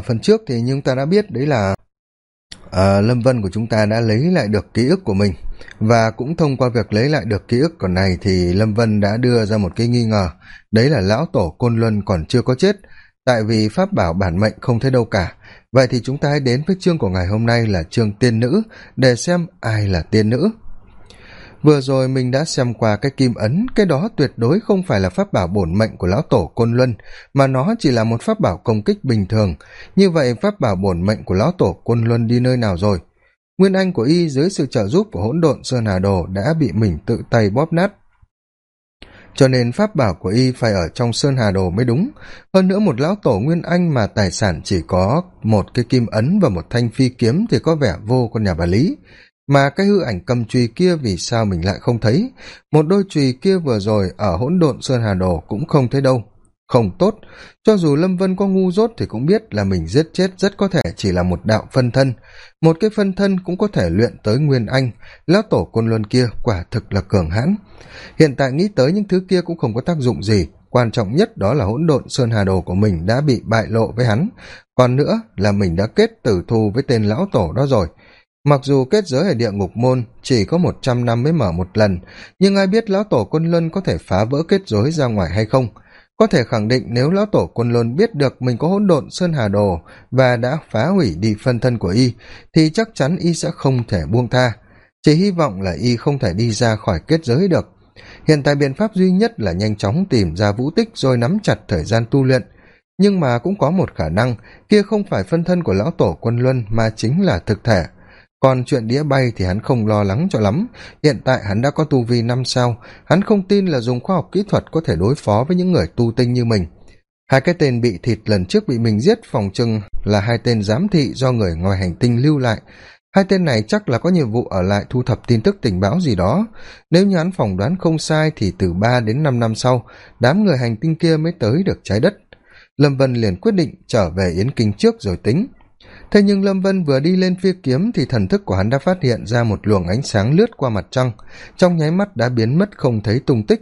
phần trước thì nhưng ta đã biết đấy là à, lâm vân của chúng ta đã lấy lại được ký ức của mình. Và cũng thông qua việc lấy lại được ký ức còn này thì lâm vân đã đưa ra một cái nghi ngờ. Đấy là lão tổ côn luân còn chưa có chết tại vì pháp bảo bản mệnh không thấy đâu cả. Vậy thì chúng ta hãy đến với chương của ngày hôm nay là chương tiên nữ để xem ai là tiên nữ vừa rồi mình đã xem qua cái kim ấn, cái đó tuyệt đối không phải là pháp bảo bổn mệnh của lão tổ côn luân, mà nó chỉ là một pháp bảo công kích bình thường. Như vậy pháp bảo bổn mệnh của lão tổ côn luân đi nơi nào rồi? Nguyên anh của y dưới sự trợ giúp của hỗn độn sơn hà đồ đã bị mình tự tay bóp nát. Cho nên pháp bảo của y phải ở trong sơn hà đồ mới đúng. Hơn nữa một lão tổ nguyên anh mà tài sản chỉ có một cái kim ấn và một thanh phi kiếm thì có vẻ vô con nhà bà lý mà cái hư ảnh cầm chùy kia vì sao mình lại không thấy? Một đôi chùy kia vừa rồi ở hỗn độn sơn hà đồ cũng không thấy đâu. Không tốt. Cho dù lâm vân có ngu dốt thì cũng biết là mình giết chết rất có thể chỉ là một đạo phân thân. Một cái phân thân cũng có thể luyện tới nguyên anh. Lão tổ côn luân kia quả thực là cường hãn. Hiện tại nghĩ tới những thứ kia cũng không có tác dụng gì. Quan trọng nhất đó là hỗn độn sơn hà đồ của mình đã bị bại lộ với hắn. Còn nữa là mình đã kết tử thù với tên lão tổ đó rồi mặc dù kết giới ở địa ngục môn chỉ có một trăm năm mới mở một lần, nhưng ai biết lão tổ quân luân có thể phá vỡ kết giới ra ngoài hay không? Có thể khẳng định nếu lão tổ quân luân biết được mình có hỗn độn sơn hà đồ và đã phá hủy đi phân thân của y, thì chắc chắn y sẽ không thể buông tha. Chỉ hy vọng là y không thể đi ra khỏi kết giới được. Hiện tại biện pháp duy nhất là nhanh chóng tìm ra vũ tích rồi nắm chặt thời gian tu luyện. Nhưng mà cũng có một khả năng, kia không phải phân thân của lão tổ quân luân mà chính là thực thể còn chuyện đĩa bay thì hắn không lo lắng cho lắm. Hiện tại hắn đã có tu vi năm sao. Hắn không tin là dùng khoa học kỹ thuật có thể đối phó với những người tu tinh như mình. Hai cái tên bị thịt lần trước bị mình giết phòng trưng là hai tên giám thị do người ngoài hành tinh lưu lại. Hai tên này chắc là có nhiệm vụ ở lại thu thập tin tức tình báo gì đó. Nếu như hắn phỏng đoán không sai thì từ ba đến năm năm sau, đám người hành tinh kia mới tới được trái đất. Lâm vân liền quyết định trở về yến kinh trước rồi tính thế nhưng lâm vân vừa đi lên phi kiếm thì thần thức của hắn đã phát hiện ra một luồng ánh sáng lướt qua mặt trăng. Trong nháy mắt đã biến mất không thấy tung tích.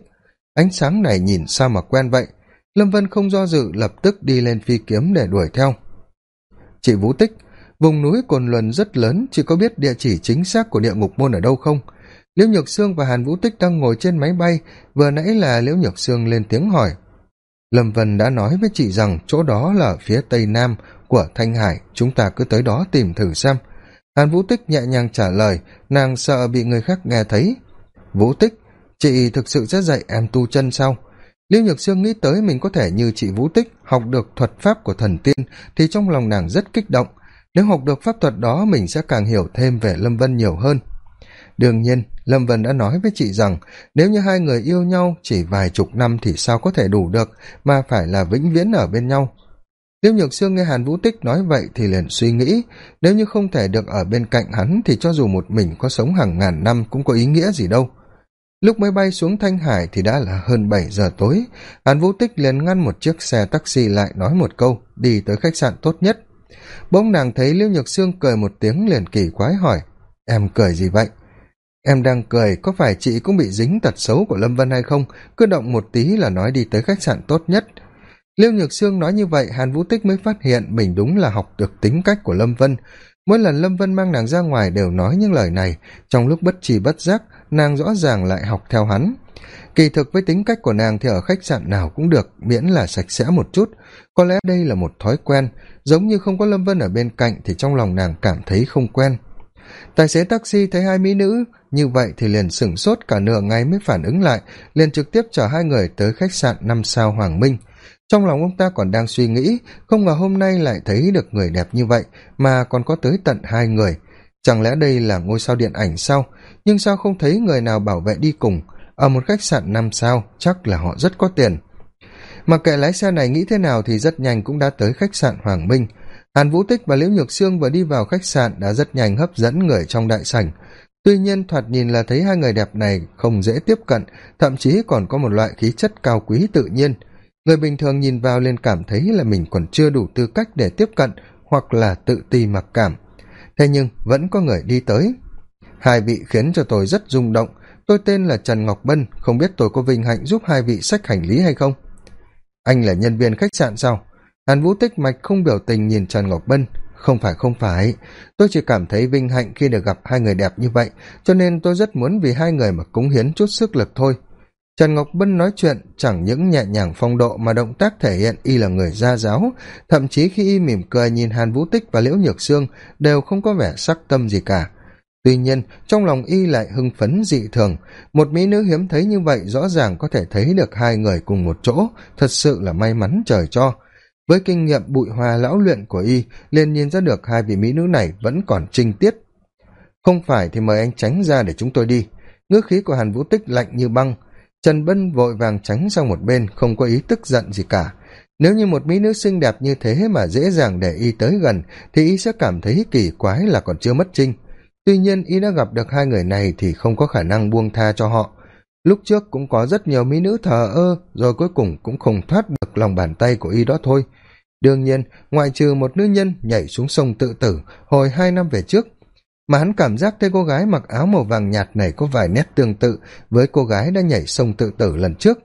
Ánh sáng này nhìn sao mà quen vậy? Lâm vân không do dự, lập tức đi lên phi kiếm để đuổi theo. Chị vũ tích, vùng núi cồn luân rất lớn chỉ có biết địa chỉ chính xác của địa ngục môn ở đâu không? Liễu nhược sương và hàn vũ tích đang ngồi trên máy bay, vừa nãy là liễu nhược sương lên tiếng hỏi. Lâm vân đã nói với chị rằng chỗ đó là phía tây nam của thanh hải, chúng ta cứ tới đó tìm thử xem. Hàn vũ tích nhẹ nhàng trả lời, nàng sợ bị người khác nghe thấy. Vũ tích, chị thực sự sẽ dạy em tu chân sao? Lưu nhược sương nghĩ tới mình có thể như chị vũ tích, học được thuật pháp của thần tiên, thì trong lòng nàng rất kích động. Nếu học được pháp thuật đó, mình sẽ càng hiểu thêm về lâm vân nhiều hơn. Đương nhiên, lâm vân đã nói với chị rằng, nếu như hai người yêu nhau chỉ vài chục năm thì sao có thể đủ được, mà phải là vĩnh viễn ở bên nhau liêu nhược sương nghe hàn vũ tích nói vậy thì liền suy nghĩ, nếu như không thể được ở bên cạnh hắn thì cho dù một mình có sống hàng ngàn năm cũng có ý nghĩa gì đâu. Lúc máy bay xuống thanh hải thì đã là hơn bảy giờ tối, hàn vũ tích liền ngăn một chiếc xe taxi lại nói một câu, đi tới khách sạn tốt nhất. Bỗng nàng thấy liêu nhược sương cười một tiếng liền kỳ quái hỏi, em cười gì vậy? Em đang cười, có phải chị cũng bị dính tật xấu của lâm vân hay không? Cứ động một tí là nói đi tới khách sạn tốt nhất liêu nhược sương nói như vậy, hàn vũ tích mới phát hiện mình đúng là học được tính cách của lâm vân. Mỗi lần lâm vân mang nàng ra ngoài đều nói những lời này. Trong lúc bất trì bất giác, nàng rõ ràng lại học theo hắn. Kỳ thực với tính cách của nàng thì ở khách sạn nào cũng được, miễn là sạch sẽ một chút. Có lẽ đây là một thói quen. Giống như không có lâm vân ở bên cạnh thì trong lòng nàng cảm thấy không quen. Tài xế taxi thấy hai mỹ nữ, như vậy thì liền sửng sốt cả nửa ngày mới phản ứng lại, liền trực tiếp chở hai người tới khách sạn năm sao hoàng minh trong lòng ông ta còn đang suy nghĩ, không ngờ hôm nay lại thấy được người đẹp như vậy, mà còn có tới tận hai người. Chẳng lẽ đây là ngôi sao điện ảnh sao? Nhưng sao không thấy người nào bảo vệ đi cùng? Ở một khách sạn năm sao, chắc là họ rất có tiền. Mặc kệ lái xe này nghĩ thế nào thì rất nhanh cũng đã tới khách sạn hoàng minh. Hàn vũ tích và liễu nhược sương vừa đi vào khách sạn đã rất nhanh hấp dẫn người trong đại sảnh. Tuy nhiên, thoạt nhìn là thấy hai người đẹp này không dễ tiếp cận, thậm chí còn có một loại khí chất cao quý tự nhiên người bình thường nhìn vào liền cảm thấy là mình còn chưa đủ tư cách để tiếp cận hoặc là tự ti mặc cảm. Thế nhưng vẫn có người đi tới. Hai vị khiến cho tôi rất rung động. Tôi tên là trần ngọc bân, không biết tôi có vinh hạnh giúp hai vị sách hành lý hay không? Anh là nhân viên khách sạn sao? Hàn vũ tích mạch không biểu tình nhìn trần ngọc bân. Không phải không phải. Tôi chỉ cảm thấy vinh hạnh khi được gặp hai người đẹp như vậy, cho nên tôi rất muốn vì hai người mà cống hiến chút sức lực thôi trần ngọc bân nói chuyện chẳng những nhẹ nhàng phong độ mà động tác thể hiện y là người gia giáo, thậm chí khi y mỉm cười nhìn hàn vũ tích và liễu nhược sương đều không có vẻ sắc tâm gì cả. Tuy nhiên, trong lòng y lại hưng phấn dị thường. Một mỹ nữ hiếm thấy như vậy rõ ràng có thể thấy được hai người cùng một chỗ, thật sự là may mắn trời cho. Với kinh nghiệm bụi hoa lão luyện của y, liền nhìn ra được hai vị mỹ nữ này vẫn còn trinh tiết. Không phải thì mời anh tránh ra để chúng tôi đi. Ngữ khí của hàn vũ tích lạnh như băng trần bân vội vàng tránh sang một bên, không có ý tức giận gì cả. Nếu như một mỹ nữ xinh đẹp như thế mà dễ dàng để y tới gần, thì y sẽ cảm thấy kỳ quái là còn chưa mất trinh. Tuy nhiên, y đã gặp được hai người này thì không có khả năng buông tha cho họ. Lúc trước cũng có rất nhiều mỹ nữ thờ ơ, rồi cuối cùng cũng không thoát được lòng bàn tay của y đó thôi. Đương nhiên, ngoại trừ một nữ nhân nhảy xuống sông tự tử, hồi hai năm về trước mà hắn cảm giác thấy cô gái mặc áo màu vàng nhạt này có vài nét tương tự với cô gái đã nhảy sông tự tử lần trước.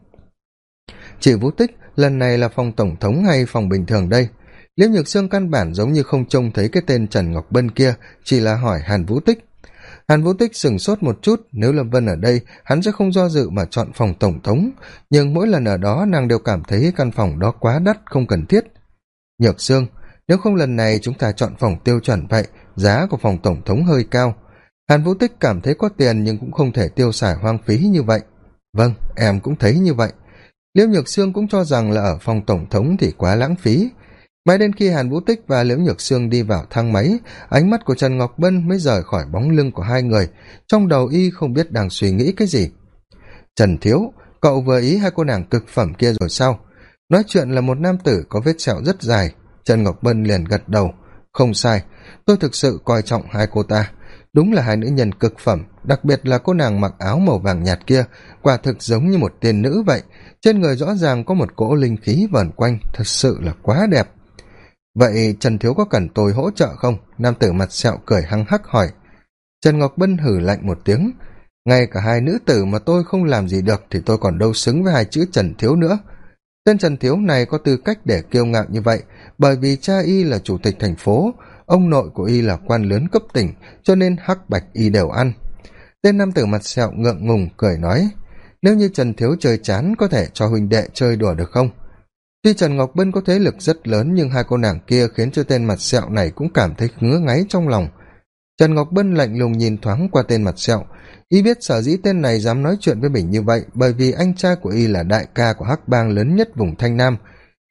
Chị vũ tích, lần này là phòng tổng thống hay phòng bình thường đây? Liễu nhược sương căn bản giống như không trông thấy cái tên trần ngọc bân kia, chỉ là hỏi hàn vũ tích. Hàn vũ tích sửng sốt một chút, nếu lâm vân ở đây, hắn sẽ không do dự mà chọn phòng tổng thống. Nhưng mỗi lần ở đó nàng đều cảm thấy căn phòng đó quá đắt, không cần thiết. Nhược sương nếu không lần này chúng ta chọn phòng tiêu chuẩn vậy, giá của phòng tổng thống hơi cao. Hàn vũ tích cảm thấy có tiền nhưng cũng không thể tiêu xài hoang phí như vậy. Vâng em cũng thấy như vậy. Liễu nhược sương cũng cho rằng là ở phòng tổng thống thì quá lãng phí. Mãi đến khi hàn vũ tích và liễu nhược sương đi vào thang máy, ánh mắt của trần ngọc bân mới rời khỏi bóng lưng của hai người, trong đầu y không biết đang suy nghĩ cái gì. Trần thiếu, cậu vừa ý hai cô nàng cực phẩm kia rồi sao? Nói chuyện là một nam tử có vết sẹo rất dài trần ngọc bân liền gật đầu. Không sai, tôi thực sự coi trọng hai cô ta. Đúng là hai nữ nhân cực phẩm, đặc biệt là cô nàng mặc áo màu vàng nhạt kia, quả thực giống như một tiên nữ vậy. Trên người rõ ràng có một cỗ linh khí vờn quanh, thật sự là quá đẹp. Vậy trần thiếu có cần tôi hỗ trợ không? Nam tử mặt sẹo cười hăng hắc hỏi. Trần ngọc bân hử lạnh một tiếng. Ngay cả hai nữ tử mà tôi không làm gì được thì tôi còn đâu xứng với hai chữ trần thiếu nữa. Tên trần thiếu này có tư cách để kiêu ngạo như vậy bởi vì cha y là chủ tịch thành phố, ông nội của y là quan lớn cấp tỉnh, cho nên hắc bạch y đều ăn. Tên nam tử mặt sẹo ngượng ngùng cười nói, nếu như trần thiếu chơi chán, có thể cho huỳnh đệ chơi đùa được không? Tuy trần ngọc bân có thế lực rất lớn, nhưng hai cô nàng kia khiến cho tên mặt sẹo này cũng cảm thấy ngứa ngáy trong lòng. Trần ngọc bân lạnh lùng nhìn thoáng qua tên mặt sẹo. Y biết sở dĩ tên này dám nói chuyện với mình như vậy, bởi vì anh trai của y là đại ca của hắc bang lớn nhất vùng thanh nam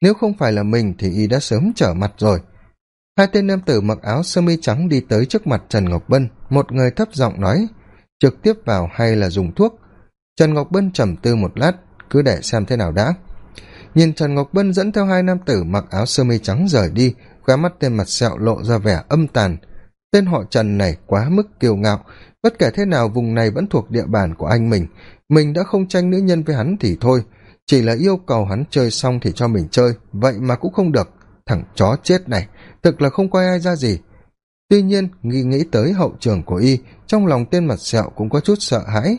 nếu không phải là mình thì y đã sớm trở mặt rồi. Hai tên nam tử mặc áo sơ mi trắng đi tới trước mặt trần ngọc bân, một người thấp giọng nói, trực tiếp vào hay là dùng thuốc? Trần ngọc bân trầm tư một lát, cứ để xem thế nào đã. Nhìn trần ngọc bân dẫn theo hai nam tử mặc áo sơ mi trắng rời đi khóe mắt tên mặt sẹo lộ ra vẻ âm tàn. Tên họ trần này quá mức kiêu ngạo, bất kể thế nào vùng này vẫn thuộc địa bàn của anh mình. Mình đã không tranh nữ nhân với hắn thì thôi chỉ là yêu cầu hắn chơi xong thì cho mình chơi, vậy mà cũng không được. Thằng chó chết này, thực là không coi ai ra gì. Tuy nhiên, nghĩ nghĩ tới hậu trường của y, trong lòng tên mặt sẹo cũng có chút sợ hãi.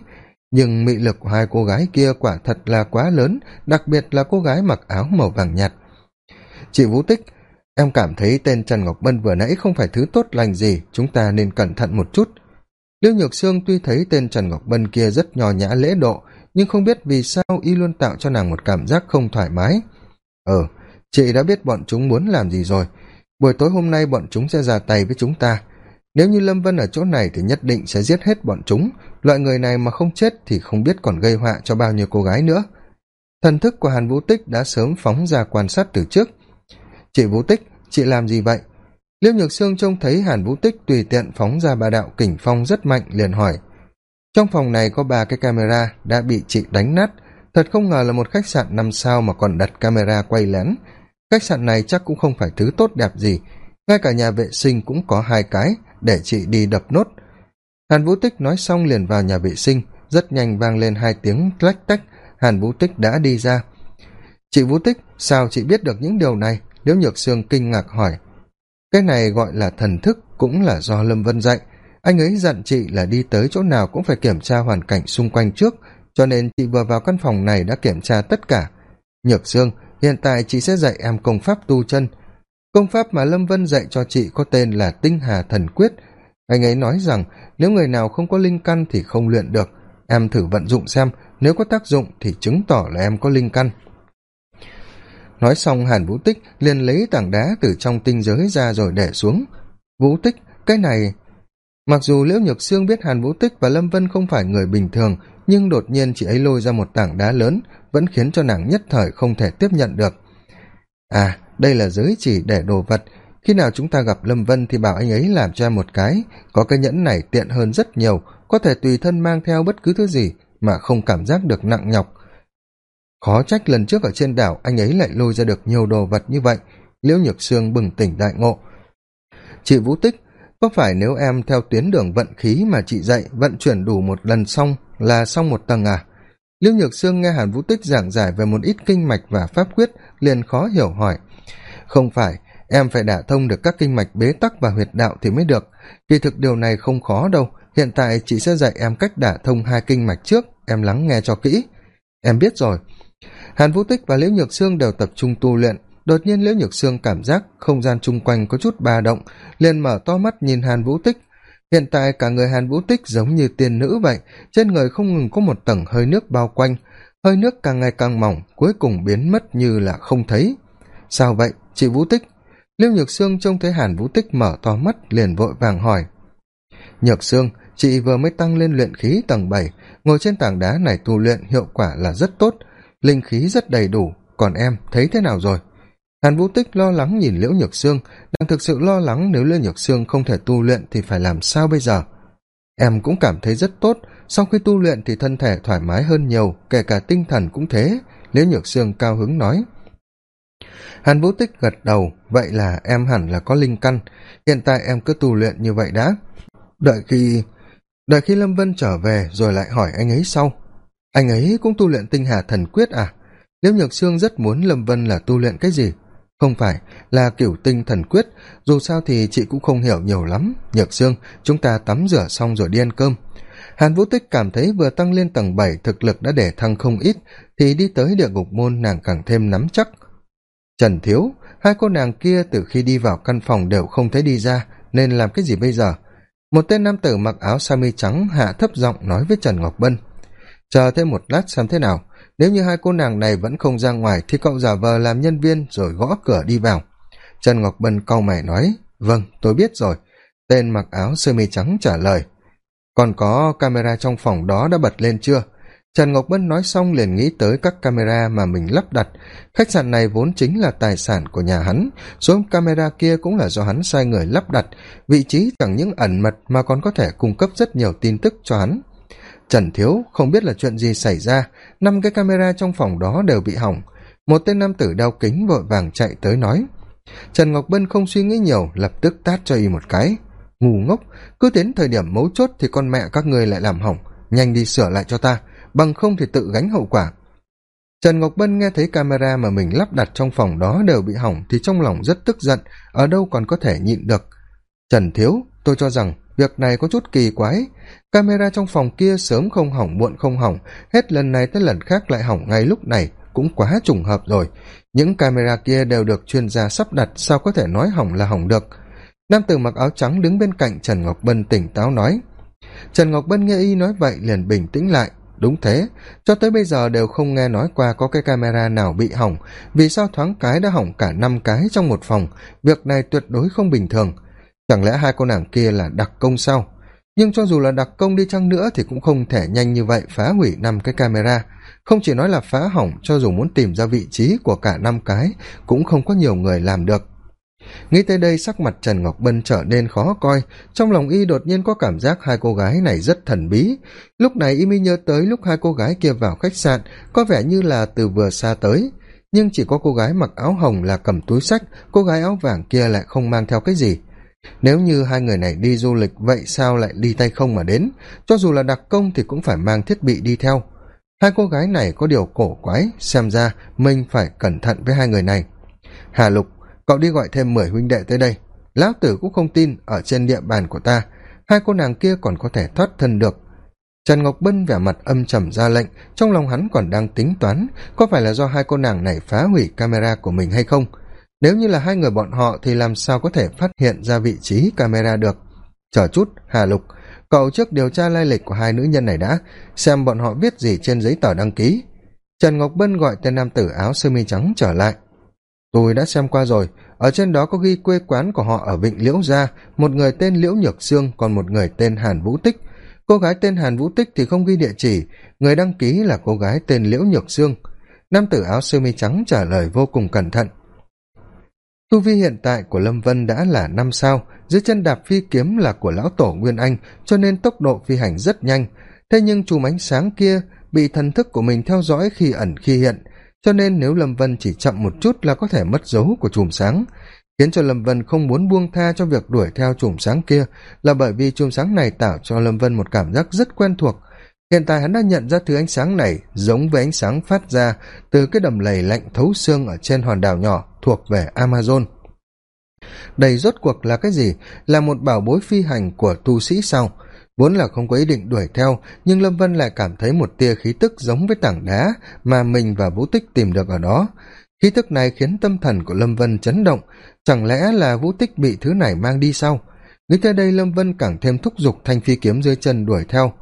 Nhưng mị lực của hai cô gái kia quả thật là quá lớn, đặc biệt là cô gái mặc áo màu vàng nhạt. Chị vũ tích, em cảm thấy tên trần ngọc bân vừa nãy không phải thứ tốt lành gì, chúng ta nên cẩn thận một chút. Liêu nhược sương tuy thấy tên trần ngọc bân kia rất nho nhã lễ độ nhưng không biết vì sao y luôn tạo cho nàng một cảm giác không thoải mái. Ờ chị đã biết bọn chúng muốn làm gì rồi. Buổi tối hôm nay bọn chúng sẽ ra tay với chúng ta. Nếu như lâm vân ở chỗ này thì nhất định sẽ giết hết bọn chúng. Loại người này mà không chết thì không biết còn gây họa cho bao nhiêu cô gái nữa. Thần thức của hàn vũ tích đã sớm phóng ra quan sát từ trước. Chị vũ tích, chị làm gì vậy? Liêu nhược sương trông thấy hàn vũ tích tùy tiện phóng ra ba đạo kình phong rất mạnh liền hỏi trong phòng này có ba cái camera đã bị chị đánh nát. Thật không ngờ là một khách sạn năm sao mà còn đặt camera quay lén. Khách sạn này chắc cũng không phải thứ tốt đẹp gì. Ngay cả nhà vệ sinh cũng có hai cái để chị đi đập nốt. Hàn vũ tích nói xong liền vào nhà vệ sinh. Rất nhanh vang lên hai tiếng lách tách. Hàn vũ tích đã đi ra. Chị vũ tích, sao chị biết được những điều này? Liễu nhược sương kinh ngạc hỏi. Cái này gọi là thần thức cũng là do lâm vân dạy anh ấy dặn chị là đi tới chỗ nào cũng phải kiểm tra hoàn cảnh xung quanh trước, cho nên chị vừa vào căn phòng này đã kiểm tra tất cả. Nhược sương hiện tại chị sẽ dạy em công pháp tu chân. Công pháp mà lâm vân dạy cho chị có tên là tinh hà thần quyết. Anh ấy nói rằng, nếu người nào không có linh căn thì không luyện được. Em thử vận dụng xem, nếu có tác dụng thì chứng tỏ là em có linh căn. Nói xong, hàn vũ tích liền lấy tảng đá từ trong tinh giới ra rồi để xuống. Vũ tích, cái này mặc dù liễu nhược sương biết hàn vũ tích và lâm vân không phải người bình thường, nhưng đột nhiên chị ấy lôi ra một tảng đá lớn, vẫn khiến cho nàng nhất thời không thể tiếp nhận được. À đây là giới chỉ để đồ vật. Khi nào chúng ta gặp lâm vân thì bảo anh ấy làm cho em một cái. Có cái nhẫn này tiện hơn rất nhiều, có thể tùy thân mang theo bất cứ thứ gì mà không cảm giác được nặng nhọc. Khó trách lần trước ở trên đảo anh ấy lại lôi ra được nhiều đồ vật như vậy. Liễu nhược sương bừng tỉnh đại ngộ. Chị vũ tích có phải nếu em theo tuyến đường vận khí mà chị dạy vận chuyển đủ một lần xong là xong một tầng à? Liễu nhược sương nghe hàn vũ tích giảng giải về một ít kinh mạch và pháp quyết, liền khó hiểu hỏi. Không phải, em phải đả thông được các kinh mạch bế tắc và huyệt đạo thì mới được. Kỳ thực điều này không khó đâu. Hiện tại chị sẽ dạy em cách đả thông hai kinh mạch trước, em lắng nghe cho kỹ. Em biết rồi. Hàn vũ tích và liễu nhược sương đều tập trung tu luyện đột nhiên liễu nhược sương cảm giác không gian chung quanh có chút ba động, liền mở to mắt nhìn hàn vũ tích. Hiện tại cả người hàn vũ tích giống như tiên nữ vậy, trên người không ngừng có một tầng hơi nước bao quanh. Hơi nước càng ngày càng mỏng, cuối cùng biến mất như là không thấy. Sao vậy, chị vũ tích? Liêu nhược sương trông thấy hàn vũ tích mở to mắt, liền vội vàng hỏi. Nhược sương, chị vừa mới tăng lên luyện khí tầng bảy, ngồi trên tảng đá này tu luyện hiệu quả là rất tốt, linh khí rất đầy đủ, còn em thấy thế nào rồi? Hàn vũ tích lo lắng nhìn liễu nhược sương đang thực sự lo lắng nếu liễu nhược sương không thể tu luyện thì phải làm sao bây giờ? Em cũng cảm thấy rất tốt, sau khi tu luyện thì thân thể thoải mái hơn nhiều, kể cả tinh thần cũng thế, liễu nhược sương cao hứng nói. Hàn vũ tích gật đầu, vậy là em hẳn là có linh căn, hiện tại em cứ tu luyện như vậy đã. Đợi khi đợi khi lâm vân trở về rồi lại hỏi anh ấy sau. Anh ấy cũng tu luyện tinh hà thần quyết à? Liễu nhược sương rất muốn lâm vân là tu luyện cái gì? Không phải, là kiểu tinh thần quyết. Dù sao thì chị cũng không hiểu nhiều lắm. Nhược sương chúng ta tắm rửa xong rồi đi ăn cơm. Hàn vũ tích cảm thấy vừa tăng lên tầng bảy, thực lực đã để thăng không ít, thì đi tới địa ngục môn nàng càng thêm nắm chắc. Trần thiếu, hai cô nàng kia từ khi đi vào căn phòng đều không thấy đi ra, nên làm cái gì bây giờ? Một tên nam tử mặc áo sa mi trắng hạ thấp giọng nói với trần ngọc bân. Chờ thêm một lát xem thế nào nếu như hai cô nàng này vẫn không ra ngoài thì cậu giả vờ làm nhân viên rồi gõ cửa đi vào. Trần ngọc bân cau mày nói vâng tôi biết rồi. Tên mặc áo sơ mi trắng trả lời, còn có camera trong phòng đó đã bật lên chưa? Trần ngọc bân nói xong liền nghĩ tới các camera mà mình lắp đặt. Khách sạn này vốn chính là tài sản của nhà hắn, số camera kia cũng là do hắn sai người lắp đặt. Vị trí chẳng những ẩn mật mà còn có thể cung cấp rất nhiều tin tức cho hắn trần thiếu không biết là chuyện gì xảy ra, năm cái camera trong phòng đó đều bị hỏng. Một tên nam tử đeo kính vội vàng chạy tới nói. Trần ngọc bân không suy nghĩ nhiều, lập tức tát cho y một cái. Ngu ngốc, cứ đến thời điểm mấu chốt thì con mẹ các ngươi lại làm hỏng. Nhanh đi sửa lại cho ta, bằng không thì tự gánh hậu quả. Trần ngọc bân nghe thấy camera mà mình lắp đặt trong phòng đó đều bị hỏng thì trong lòng rất tức giận, ở đâu còn có thể nhịn được. Trần thiếu, tôi cho rằng việc này có chút kỳ quái. Camera trong phòng kia sớm không hỏng, muộn không hỏng. Hết lần này tới lần khác lại hỏng ngay lúc này. Cũng quá trùng hợp rồi. Những camera kia đều được chuyên gia sắp đặt, sao có thể nói hỏng là hỏng được? Nam tử mặc áo trắng đứng bên cạnh trần ngọc bân tỉnh táo nói. Trần ngọc bân nghe y nói vậy liền bình tĩnh lại. Đúng thế. Cho tới bây giờ đều không nghe nói qua có cái camera nào bị hỏng. Vì sao thoáng cái đã hỏng cả năm cái trong một phòng? Việc này tuyệt đối không bình thường chẳng lẽ hai cô nàng kia là đặc công sao? Nhưng cho dù là đặc công đi chăng nữa thì cũng không thể nhanh như vậy phá hủy năm cái camera. Không chỉ nói là phá hỏng, cho dù muốn tìm ra vị trí của cả năm cái, cũng không có nhiều người làm được. Nghĩ tới đây, sắc mặt trần ngọc bân trở nên khó coi. Trong lòng y đột nhiên có cảm giác hai cô gái này rất thần bí. Lúc này y mới nhớ tới lúc hai cô gái kia vào khách sạn, có vẻ như là từ vừa xa tới. Nhưng chỉ có cô gái mặc áo hồng là cầm túi sách, cô gái áo vàng kia lại không mang theo cái gì nếu như hai người này đi du lịch, vậy sao lại đi tay không mà đến? Cho dù là đặc công thì cũng phải mang thiết bị đi theo. Hai cô gái này có điều cổ quái, xem ra mình phải cẩn thận với hai người này. Hà lục, cậu đi gọi thêm mười huynh đệ tới đây. Lão tử cũng không tin ở trên địa bàn của ta. Hai cô nàng kia còn có thể thoát thân được. Trần ngọc bân vẻ mặt âm trầm ra lệnh, trong lòng hắn còn đang tính toán có phải là do hai cô nàng này phá hủy camera của mình hay không nếu như là hai người bọn họ thì làm sao có thể phát hiện ra vị trí camera được? Chờ chút, hà lục. Cậu trước điều tra lai lịch của hai nữ nhân này đã, xem bọn họ viết gì trên giấy tờ đăng ký. Trần ngọc bân gọi tên nam tử áo sơ mi trắng trở lại. Tôi đã xem qua rồi, ở trên đó có ghi quê quán của họ ở vịnh liễu gia, một người tên liễu nhược sương, còn một người tên hàn vũ tích. Cô gái tên hàn vũ tích thì không ghi địa chỉ, người đăng ký là cô gái tên liễu nhược sương. Nam tử áo sơ mi trắng trả lời vô cùng cẩn thận tu vi hiện tại của lâm vân đã là năm sao, dưới chân đạp phi kiếm là của lão tổ nguyên anh, cho nên tốc độ phi hành rất nhanh. Thế nhưng chùm ánh sáng kia bị thần thức của mình theo dõi khi ẩn khi hiện, cho nên nếu lâm vân chỉ chậm một chút là có thể mất dấu của chùm sáng. Khiến cho lâm vân không muốn buông tha cho việc đuổi theo chùm sáng kia là bởi vì chùm sáng này tạo cho lâm vân một cảm giác rất quen thuộc hiện tại hắn đã nhận ra thứ ánh sáng này giống với ánh sáng phát ra từ cái đầm lầy lạnh thấu xương ở trên hòn đảo nhỏ thuộc về amazon. Đây rốt cuộc là cái gì? Là một bảo bối phi hành của tu sĩ sao? Vốn là không có ý định đuổi theo, nhưng lâm vân lại cảm thấy một tia khí tức giống với tảng đá mà mình và vũ tích tìm được ở đó. Khí tức này khiến tâm thần của lâm vân chấn động. Chẳng lẽ là vũ tích bị thứ này mang đi sao? nghĩ tới đây lâm vân càng thêm thúc giục thanh phi kiếm dưới chân đuổi theo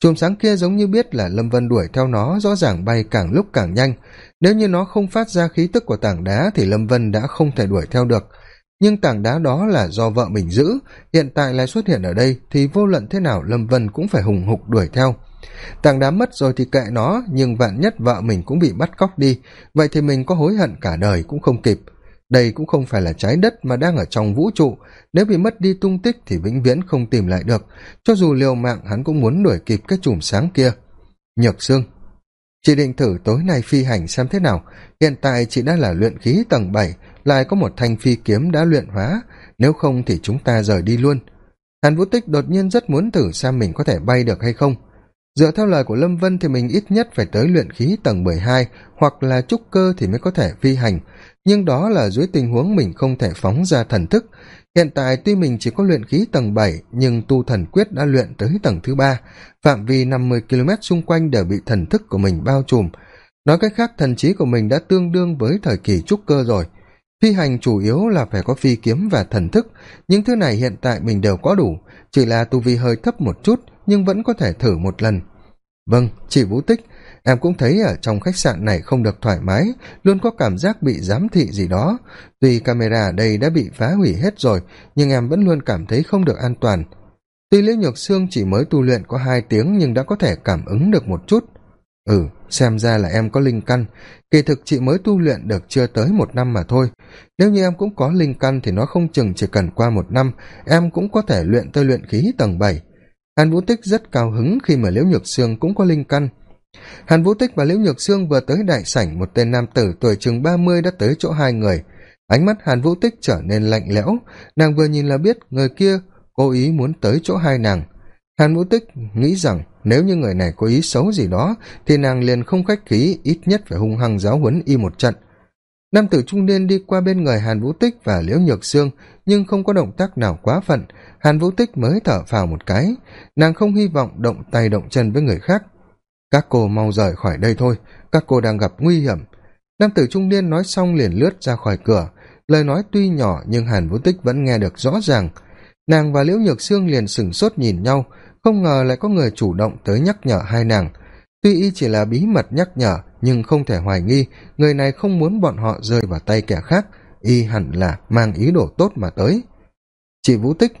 chùm sáng kia giống như biết là lâm vân đuổi theo nó, rõ ràng bay càng lúc càng nhanh. Nếu như nó không phát ra khí tức của tảng đá thì lâm vân đã không thể đuổi theo được. Nhưng tảng đá đó là do vợ mình giữ. Hiện tại lại xuất hiện ở đây thì vô luận thế nào lâm vân cũng phải hùng hục đuổi theo. Tảng đá mất rồi thì kệ nó, nhưng vạn nhất vợ mình cũng bị bắt cóc đi, vậy thì mình có hối hận cả đời cũng không kịp đây cũng không phải là trái đất mà đang ở trong vũ trụ. Nếu bị mất đi tung tích thì vĩnh viễn không tìm lại được. Cho dù liều mạng, hắn cũng muốn đuổi kịp cái chùm sáng kia. Nhược sương, chị định thử tối nay phi hành xem thế nào. Hiện tại chị đã là luyện khí tầng bảy, lại có một thanh phi kiếm đã luyện hóa. Nếu không thì chúng ta rời đi luôn. Hàn vũ tích đột nhiên rất muốn thử xem mình có thể bay được hay không dựa theo lời của lâm vân thì mình ít nhất phải tới luyện khí tầng mười hai hoặc là trúc cơ thì mới có thể phi hành. Nhưng đó là dưới tình huống mình không thể phóng ra thần thức. Hiện tại tuy mình chỉ có luyện khí tầng bảy, nhưng tu thần quyết đã luyện tới tầng thứ ba. Phạm vi năm mươi km xung quanh đều bị thần thức của mình bao trùm. Nói cách khác, thần trí của mình đã tương đương với thời kỳ trúc cơ rồi. Phi hành chủ yếu là phải có phi kiếm và thần thức. Những thứ này hiện tại mình đều có đủ, chỉ là tu vi hơi thấp một chút nhưng vẫn có thể thử một lần. Vâng chị vũ tích, em cũng thấy ở trong khách sạn này không được thoải mái, luôn có cảm giác bị giám thị gì đó. Tuy camera ở đây đã bị phá hủy hết rồi, nhưng em vẫn luôn cảm thấy không được an toàn. Tuy liễu nhược sương chỉ mới tu luyện có hai tiếng nhưng đã có thể cảm ứng được một chút. Ừ xem ra là em có linh căn. Kỳ thực chị mới tu luyện được chưa tới một năm mà thôi. Nếu như em cũng có linh căn thì nó không chừng chỉ cần qua một năm, em cũng có thể luyện tới luyện khí tầng bảy hàn vũ tích rất cao hứng khi mà liễu nhược sương cũng có linh căn. Hàn vũ tích và liễu nhược sương vừa tới đại sảnh, một tên nam tử tuổi chừng ba mươi đã tới chỗ hai người. Ánh mắt hàn vũ tích trở nên lạnh lẽo, nàng vừa nhìn là biết người kia cố ý muốn tới chỗ hai nàng. Hàn vũ tích nghĩ rằng nếu như người này có ý xấu gì đó, thì nàng liền không khách khí, ít nhất phải hung hăng giáo huấn y một trận nam tử trung niên đi qua bên người hàn vũ tích và liễu nhược sương, nhưng không có động tác nào quá phận. Hàn vũ tích mới thở phào một cái. Nàng không hy vọng động tay động chân với người khác. Các cô mau rời khỏi đây thôi. Các cô đang gặp nguy hiểm. Nam tử trung niên nói xong liền lướt ra khỏi cửa. Lời nói tuy nhỏ nhưng hàn vũ tích vẫn nghe được rõ ràng. Nàng và liễu nhược sương liền sửng sốt nhìn nhau. Không ngờ lại có người chủ động tới nhắc nhở hai nàng. Tuy y chỉ là bí mật nhắc nhở nhưng không thể hoài nghi, người này không muốn bọn họ rơi vào tay kẻ khác, y hẳn là mang ý đồ tốt mà tới. Chị vũ tích.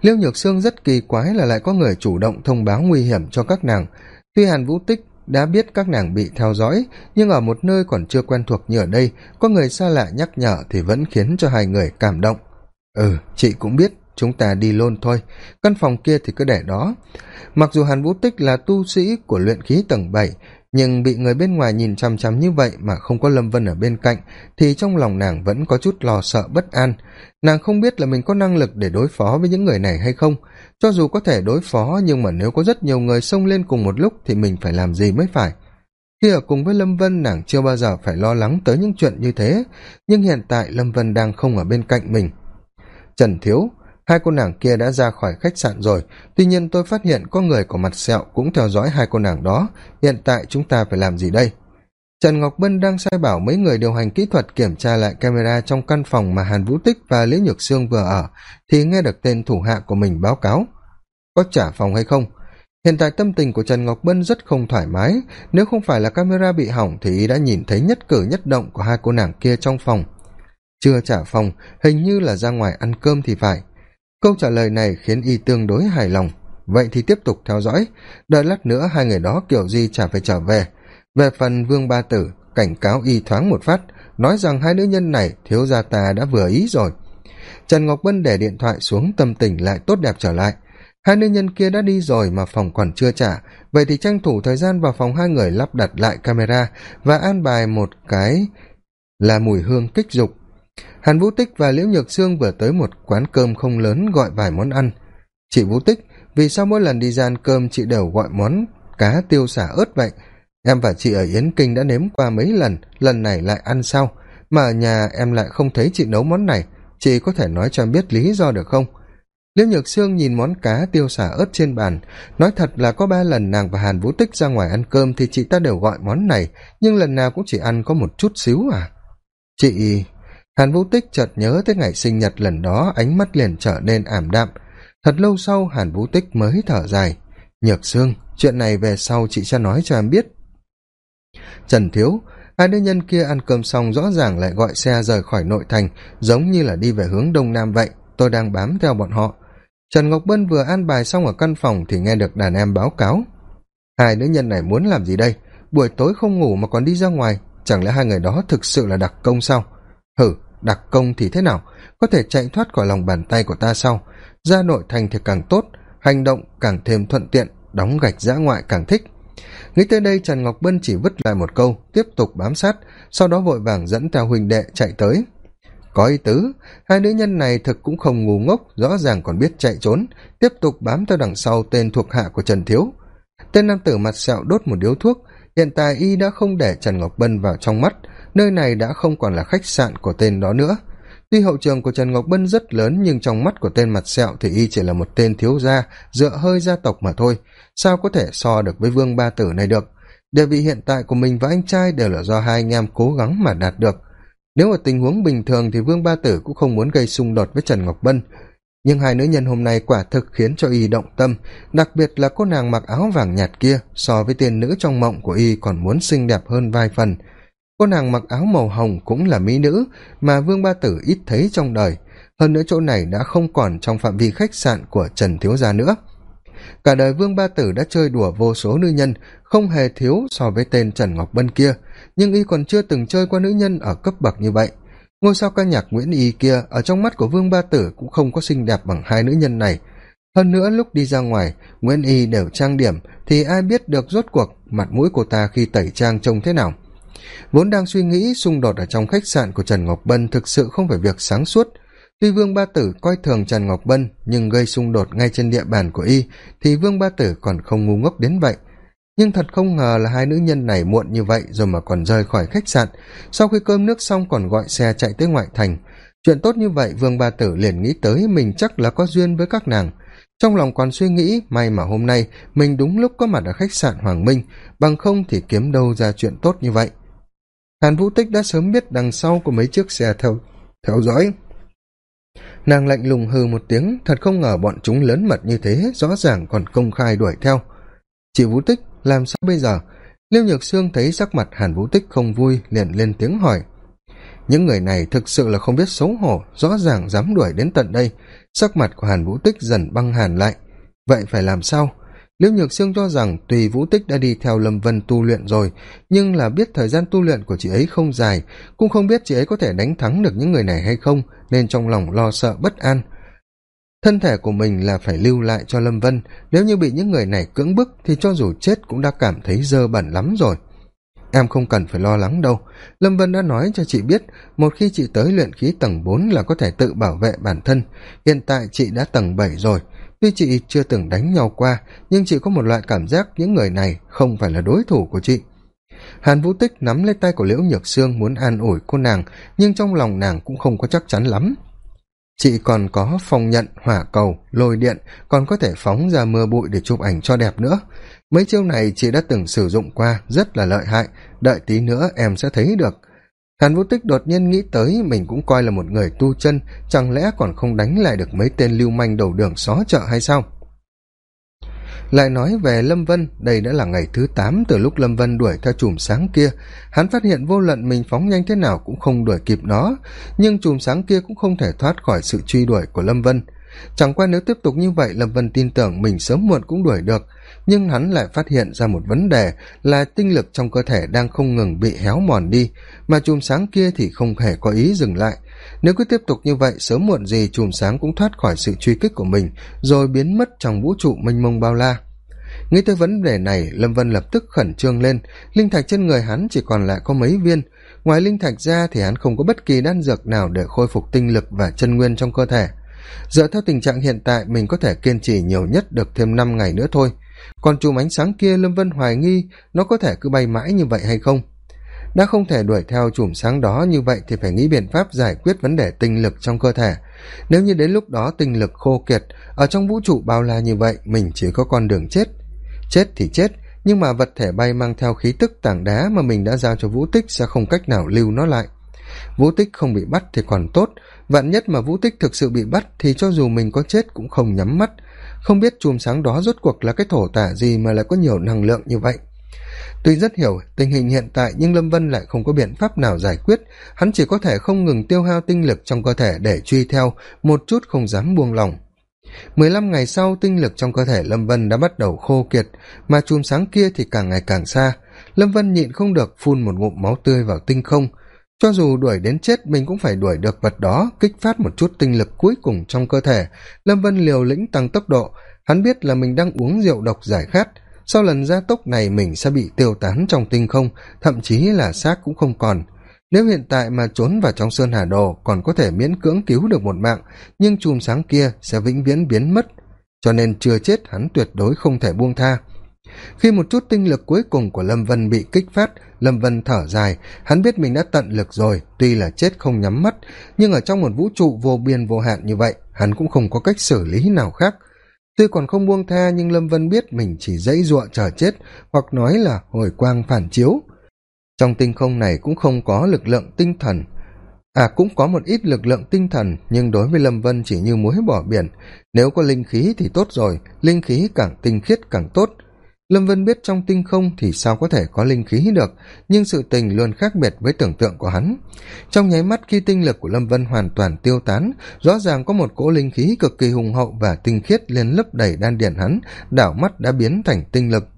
Liêu nhược sương rất kỳ quái là lại có người chủ động thông báo nguy hiểm cho các nàng. Tuy hàn vũ tích đã biết các nàng bị theo dõi, nhưng ở một nơi còn chưa quen thuộc như ở đây, có người xa lạ nhắc nhở thì vẫn khiến cho hai người cảm động. Ừ chị cũng biết, chúng ta đi lôn thôi. Căn phòng kia thì cứ để đó. Mặc dù hàn vũ tích là tu sĩ của luyện khí tầng bảy nhưng bị người bên ngoài nhìn chằm chằm như vậy mà không có lâm vân ở bên cạnh, thì trong lòng nàng vẫn có chút lo sợ bất an. Nàng không biết là mình có năng lực để đối phó với những người này hay không. Cho dù có thể đối phó, nhưng mà nếu có rất nhiều người xông lên cùng một lúc thì mình phải làm gì mới phải? Khi ở cùng với lâm vân, nàng chưa bao giờ phải lo lắng tới những chuyện như thế. Nhưng hiện tại lâm vân đang không ở bên cạnh mình. Trần thiếu hai cô nàng kia đã ra khỏi khách sạn rồi. Tuy nhiên tôi phát hiện có người có mặt sẹo cũng theo dõi hai cô nàng đó. Hiện tại chúng ta phải làm gì đây? Trần ngọc bân đang sai bảo mấy người điều hành kỹ thuật kiểm tra lại camera trong căn phòng mà hàn vũ tích và lý nhược sương vừa ở, thì nghe được tên thủ hạ của mình báo cáo. Có trả phòng hay không? Hiện tại tâm tình của trần ngọc bân rất không thoải mái. Nếu không phải là camera bị hỏng thì y đã nhìn thấy nhất cử nhất động của hai cô nàng kia trong phòng. Chưa trả phòng, hình như là ra ngoài ăn cơm thì phải câu trả lời này khiến y tương đối hài lòng. Vậy thì tiếp tục theo dõi. Đợi lát nữa hai người đó, kiểu gì chả phải trở về. Về phần vương ba tử, cảnh cáo y thoáng một phát, nói rằng hai nữ nhân này thiếu gia ta đã vừa ý rồi. Trần ngọc bân để điện thoại xuống, tâm tình lại tốt đẹp trở lại. Hai nữ nhân kia đã đi rồi mà phòng còn chưa trả. Vậy thì tranh thủ thời gian vào phòng hai người lắp đặt lại camera và an bài một cái là mùi hương kích dục hàn vũ tích và liễu nhược sương vừa tới một quán cơm không lớn gọi vài món ăn. Chị vũ tích, vì sao mỗi lần đi ra ăn cơm chị đều gọi món cá tiêu xả ớt vậy? Em và chị ở yến kinh đã nếm qua mấy lần lần này lại ăn sau. Mà ở nhà em lại không thấy chị nấu món này. Chị có thể nói cho em biết lý do được không? Liễu nhược sương nhìn món cá tiêu xả ớt trên bàn. Nói thật là có ba lần nàng và hàn vũ tích ra ngoài ăn cơm thì chị ta đều gọi món này. Nhưng lần nào cũng chỉ ăn có một chút xíu à? Chị hàn vũ tích chợt nhớ tới ngày sinh nhật lần đó, ánh mắt liền trở nên ảm đạm. Thật lâu sau, hàn vũ tích mới thở dài. Nhược sương, chuyện này về sau chị sẽ nói cho em biết. Trần thiếu, hai nữ nhân kia ăn cơm xong rõ ràng lại gọi xe rời khỏi nội thành, giống như là đi về hướng đông nam vậy, tôi đang bám theo bọn họ. Trần ngọc bân vừa an bài xong ở căn phòng thì nghe được đàn em báo cáo. Hai nữ nhân này muốn làm gì đây? Buổi tối không ngủ mà còn đi ra ngoài, chẳng lẽ hai người đó thực sự là đặc công sao? Hử, đặc công thì thế nào? Có thể chạy thoát khỏi lòng bàn tay của ta sau ra nội thành thì càng tốt, hành động càng thêm thuận tiện, đóng gạch giã ngoại càng thích. Nghĩ tới đây, trần ngọc bân chỉ vứt lại một câu, tiếp tục bám sát, sau đó vội vàng dẫn theo huỳnh đệ chạy tới. Có ý tứ, hai nữ nhân này thực cũng không ngu ngốc, rõ ràng còn biết chạy trốn, tiếp tục bám theo đằng sau tên thuộc hạ của trần thiếu. Tên nam tử mặt sẹo đốt một điếu thuốc, hiện tại y đã không để trần ngọc bân vào trong mắt nơi này đã không còn là khách sạn của tên đó nữa. Tuy hậu trường của trần ngọc bân rất lớn, nhưng trong mắt của tên mặt sẹo thì y chỉ là một tên thiếu gia, dựa hơi gia tộc mà thôi. Sao có thể so được với vương ba tử này được? Địa vị hiện tại của mình và anh trai đều là do hai anh em cố gắng mà đạt được. Nếu ở tình huống bình thường thì vương ba tử cũng không muốn gây xung đột với trần ngọc bân. Nhưng hai nữ nhân hôm nay quả thực khiến cho y động tâm, đặc biệt là cô nàng mặc áo vàng nhạt kia so với tiền nữ trong mộng của y còn muốn xinh đẹp hơn vài phần cô nàng mặc áo màu hồng cũng là mỹ nữ mà vương ba tử ít thấy trong đời. Hơn nữa chỗ này đã không còn trong phạm vi khách sạn của trần thiếu gia nữa. Cả đời vương ba tử đã chơi đùa vô số nữ nhân, không hề thiếu so với tên trần ngọc bân kia, nhưng y còn chưa từng chơi qua nữ nhân ở cấp bậc như vậy. Ngôi sao ca nhạc nguyễn y kia ở trong mắt của vương ba tử cũng không có xinh đẹp bằng hai nữ nhân này. Hơn nữa lúc đi ra ngoài, nguyễn y đều trang điểm thì ai biết được rốt cuộc mặt mũi của ta khi tẩy trang trông thế nào vốn đang suy nghĩ xung đột ở trong khách sạn của trần ngọc bân thực sự không phải việc sáng suốt. Tuy vương ba tử coi thường trần ngọc bân, nhưng gây xung đột ngay trên địa bàn của y thì vương ba tử còn không ngu ngốc đến vậy. Nhưng thật không ngờ là hai nữ nhân này muộn như vậy rồi mà còn rời khỏi khách sạn. Sau khi cơm nước xong còn gọi xe chạy tới ngoại thành. Chuyện tốt như vậy, vương ba tử liền nghĩ tới mình chắc là có duyên với các nàng. Trong lòng còn suy nghĩ, may mà hôm nay mình đúng lúc có mặt ở khách sạn hoàng minh, bằng không thì kiếm đâu ra chuyện tốt như vậy hàn vũ tích đã sớm biết đằng sau có mấy chiếc xe theo theo dõi. Nàng lạnh lùng hừ một tiếng, thật không ngờ bọn chúng lớn mật như thế, rõ ràng còn công khai đuổi theo. Chị vũ tích, làm sao bây giờ? Liêu nhược sương thấy sắc mặt hàn vũ tích không vui, liền lên tiếng hỏi. Những người này thực sự là không biết xấu hổ, rõ ràng dám đuổi đến tận đây. Sắc mặt của hàn vũ tích dần băng hàn lại. Vậy phải làm sao? Liễu nhược sương cho rằng tùy vũ tích đã đi theo lâm vân tu luyện rồi, nhưng là biết thời gian tu luyện của chị ấy không dài, cũng không biết chị ấy có thể đánh thắng được những người này hay không, nên trong lòng lo sợ bất an. Thân thể của mình là phải lưu lại cho lâm vân, nếu như bị những người này cưỡng bức thì cho dù chết cũng đã cảm thấy dơ bẩn lắm rồi. Em không cần phải lo lắng đâu. Lâm vân đã nói cho chị biết, một khi chị tới luyện khí tầng bốn là có thể tự bảo vệ bản thân. Hiện tại chị đã tầng bảy rồi tuy chị chưa từng đánh nhau qua, nhưng chị có một loại cảm giác những người này không phải là đối thủ của chị. Hàn vũ tích nắm lấy tay của liễu nhược sương muốn an ủi cô nàng, nhưng trong lòng nàng cũng không có chắc chắn lắm. Chị còn có phong nhận, hỏa cầu, lôi điện, còn có thể phóng ra mưa bụi để chụp ảnh cho đẹp nữa. Mấy chiêu này chị đã từng sử dụng qua, rất là lợi hại. Đợi tí nữa em sẽ thấy được hàn vũ tích đột nhiên nghĩ tới mình cũng coi là một người tu chân, chẳng lẽ còn không đánh lại được mấy tên lưu manh đầu đường xó chợ hay sao? Lại nói về lâm vân, đây đã là ngày thứ tám từ lúc lâm vân đuổi theo chùm sáng kia. Hắn phát hiện vô luận mình phóng nhanh thế nào cũng không đuổi kịp nó, nhưng chùm sáng kia cũng không thể thoát khỏi sự truy đuổi của lâm vân. Chẳng qua nếu tiếp tục như vậy, lâm vân tin tưởng mình sớm muộn cũng đuổi được nhưng hắn lại phát hiện ra một vấn đề là tinh lực trong cơ thể đang không ngừng bị héo mòn đi, mà chùm sáng kia thì không hề có ý dừng lại. Nếu cứ tiếp tục như vậy, sớm muộn gì chùm sáng cũng thoát khỏi sự truy kích của mình, rồi biến mất trong vũ trụ mênh mông bao la. Nghĩ tới vấn đề này, lâm vân lập tức khẩn trương lên. Linh thạch trên người hắn chỉ còn lại có mấy viên. Ngoài linh thạch ra thì hắn không có bất kỳ đan dược nào để khôi phục tinh lực và chân nguyên trong cơ thể. Dựa theo tình trạng hiện tại, mình có thể kiên trì nhiều nhất được thêm năm ngày nữa thôi còn chùm ánh sáng kia lâm vân hoài nghi nó có thể cứ bay mãi như vậy hay không? Đã không thể đuổi theo chùm sáng đó như vậy thì phải nghĩ biện pháp giải quyết vấn đề tinh lực trong cơ thể. Nếu như đến lúc đó tinh lực khô kiệt, ở trong vũ trụ bao la như vậy, mình chỉ có con đường chết. Chết thì chết, nhưng mà vật thể bay mang theo khí tức tảng đá mà mình đã giao cho vũ tích sẽ không cách nào lưu nó lại. Vũ tích không bị bắt thì còn tốt, vạn nhất mà vũ tích thực sự bị bắt thì cho dù mình có chết cũng không nhắm mắt không biết chùm sáng đó rốt cuộc là cái thổ tả gì mà lại có nhiều năng lượng như vậy. Tuy rất hiểu tình hình hiện tại, nhưng lâm vân lại không có biện pháp nào giải quyết. Hắn chỉ có thể không ngừng tiêu hao tinh lực trong cơ thể để truy theo, một chút không dám buông lỏng. Mười lăm ngày sau, tinh lực trong cơ thể lâm vân đã bắt đầu khô kiệt, mà chùm sáng kia thì càng ngày càng xa. Lâm vân nhịn không được phun một ngụm máu tươi vào tinh không cho dù đuổi đến chết, mình cũng phải đuổi được vật đó, kích phát một chút tinh lực cuối cùng trong cơ thể. Lâm vân liều lĩnh tăng tốc độ. Hắn biết là mình đang uống rượu độc giải khát. Sau lần gia tốc này, mình sẽ bị tiêu tán trong tinh không, thậm chí là xác cũng không còn. Nếu hiện tại mà trốn vào trong sơn hà đồ, còn có thể miễn cưỡng cứu được một mạng, nhưng chùm sáng kia sẽ vĩnh viễn biến mất. Cho nên chưa chết, hắn tuyệt đối không thể buông tha. Khi một chút tinh lực cuối cùng của lâm vân bị kích phát lâm vân thở dài. Hắn biết mình đã tận lực rồi, tuy là chết không nhắm mắt, nhưng ở trong một vũ trụ vô biên vô hạn như vậy, hắn cũng không có cách xử lý nào khác. Tuy còn không buông tha, nhưng lâm vân biết mình chỉ dãy giụa chờ chết, hoặc nói là hồi quang phản chiếu. Trong tinh không này cũng không có lực lượng tinh thần. À cũng có một ít lực lượng tinh thần, nhưng đối với lâm vân chỉ như muối bỏ biển. Nếu có linh khí thì tốt rồi, linh khí càng tinh khiết càng tốt lâm vân biết trong tinh không thì sao có thể có linh khí được, nhưng sự tình luôn khác biệt với tưởng tượng của hắn. Trong nháy mắt khi tinh lực của lâm vân hoàn toàn tiêu tán, rõ ràng có một cỗ linh khí cực kỳ hùng hậu và tinh khiết lên lấp đầy đan điền hắn, đảo mắt đã biến thành tinh lực.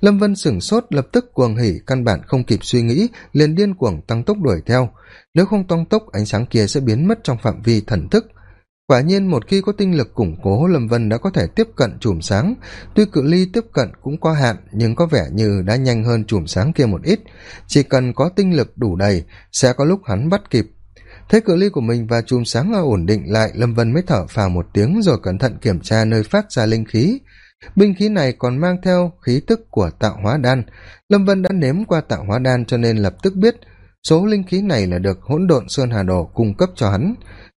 Lâm vân sửng sốt, lập tức cuồng hỉ, căn bản không kịp suy nghĩ, liền điên cuồng tăng tốc đuổi theo. Nếu không tăng tốc, ánh sáng kia sẽ biến mất trong phạm vi thần thức quả nhiên một khi có tinh lực củng cố, lâm vân đã có thể tiếp cận chùm sáng. Tuy cự ly tiếp cận cũng có hạn, nhưng có vẻ như đã nhanh hơn chùm sáng kia một ít. Chỉ cần có tinh lực đủ đầy, sẽ có lúc hắn bắt kịp. Thấy cự ly của mình và chùm sáng ổn định lại, lâm vân mới thở phào một tiếng rồi cẩn thận kiểm tra nơi phát ra linh khí. Binh khí này còn mang theo khí tức của tạo hóa đan. Lâm vân đã nếm qua tạo hóa đan cho nên lập tức biết số linh khí này là được hỗn độn sơn hà đồ cung cấp cho hắn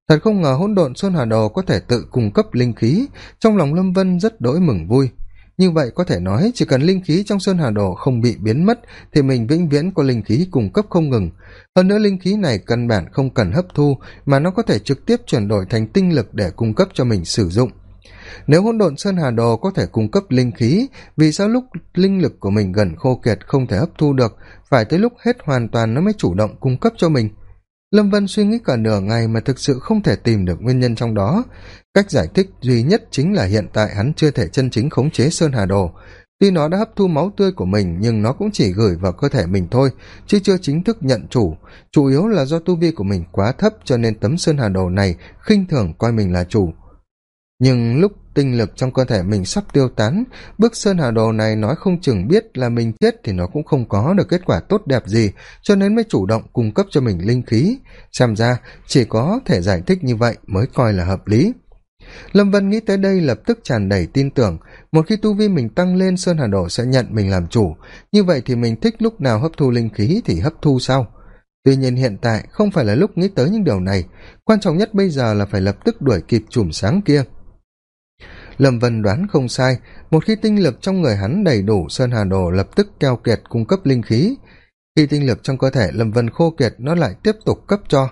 thật không ngờ hỗn độn sơn hà đồ có thể tự cung cấp linh khí, trong lòng lâm vân rất đỗi mừng vui. Như vậy có thể nói, chỉ cần linh khí trong sơn hà đồ không bị biến mất, thì mình vĩnh viễn có linh khí cung cấp không ngừng. Hơn nữa linh khí này căn bản không cần hấp thu, mà nó có thể trực tiếp chuyển đổi thành tinh lực để cung cấp cho mình sử dụng. Nếu hỗn độn sơn hà đồ có thể cung cấp linh khí, vì sao lúc linh lực của mình gần khô kiệt không thể hấp thu được, phải tới lúc hết hoàn toàn nó mới chủ động cung cấp cho mình? Lâm vân suy nghĩ cả nửa ngày mà thực sự không thể tìm được nguyên nhân trong đó. Cách giải thích duy nhất chính là hiện tại hắn chưa thể chân chính khống chế sơn hà đồ. Tuy nó đã hấp thu máu tươi của mình, nhưng nó cũng chỉ gửi vào cơ thể mình thôi, chứ chưa chính thức nhận chủ. Chủ yếu là do tu vi của mình quá thấp cho nên tấm sơn hà đồ này khinh thường coi mình là chủ nhưng lúc tinh lực trong cơ thể mình sắp tiêu tán bức sơn hà đồ này nói không chừng biết là mình chết thì nó cũng không có được kết quả tốt đẹp gì, cho nên mới chủ động cung cấp cho mình linh khí. Xem ra, chỉ có thể giải thích như vậy mới coi là hợp lý. Lâm vân nghĩ tới đây lập tức tràn đầy tin tưởng. Một khi tu vi mình tăng lên, sơn hà đồ sẽ nhận mình làm chủ. Như vậy thì mình thích lúc nào hấp thu linh khí thì hấp thu sau. Tuy nhiên hiện tại không phải là lúc nghĩ tới những điều này. Quan trọng nhất bây giờ là phải lập tức đuổi kịp chùm sáng kia lâm vân đoán không sai, một khi tinh lực trong người hắn đầy đủ, sơn hà đồ lập tức keo kiệt cung cấp linh khí. Khi tinh lực trong cơ thể lâm vân khô kiệt, nó lại tiếp tục cấp cho.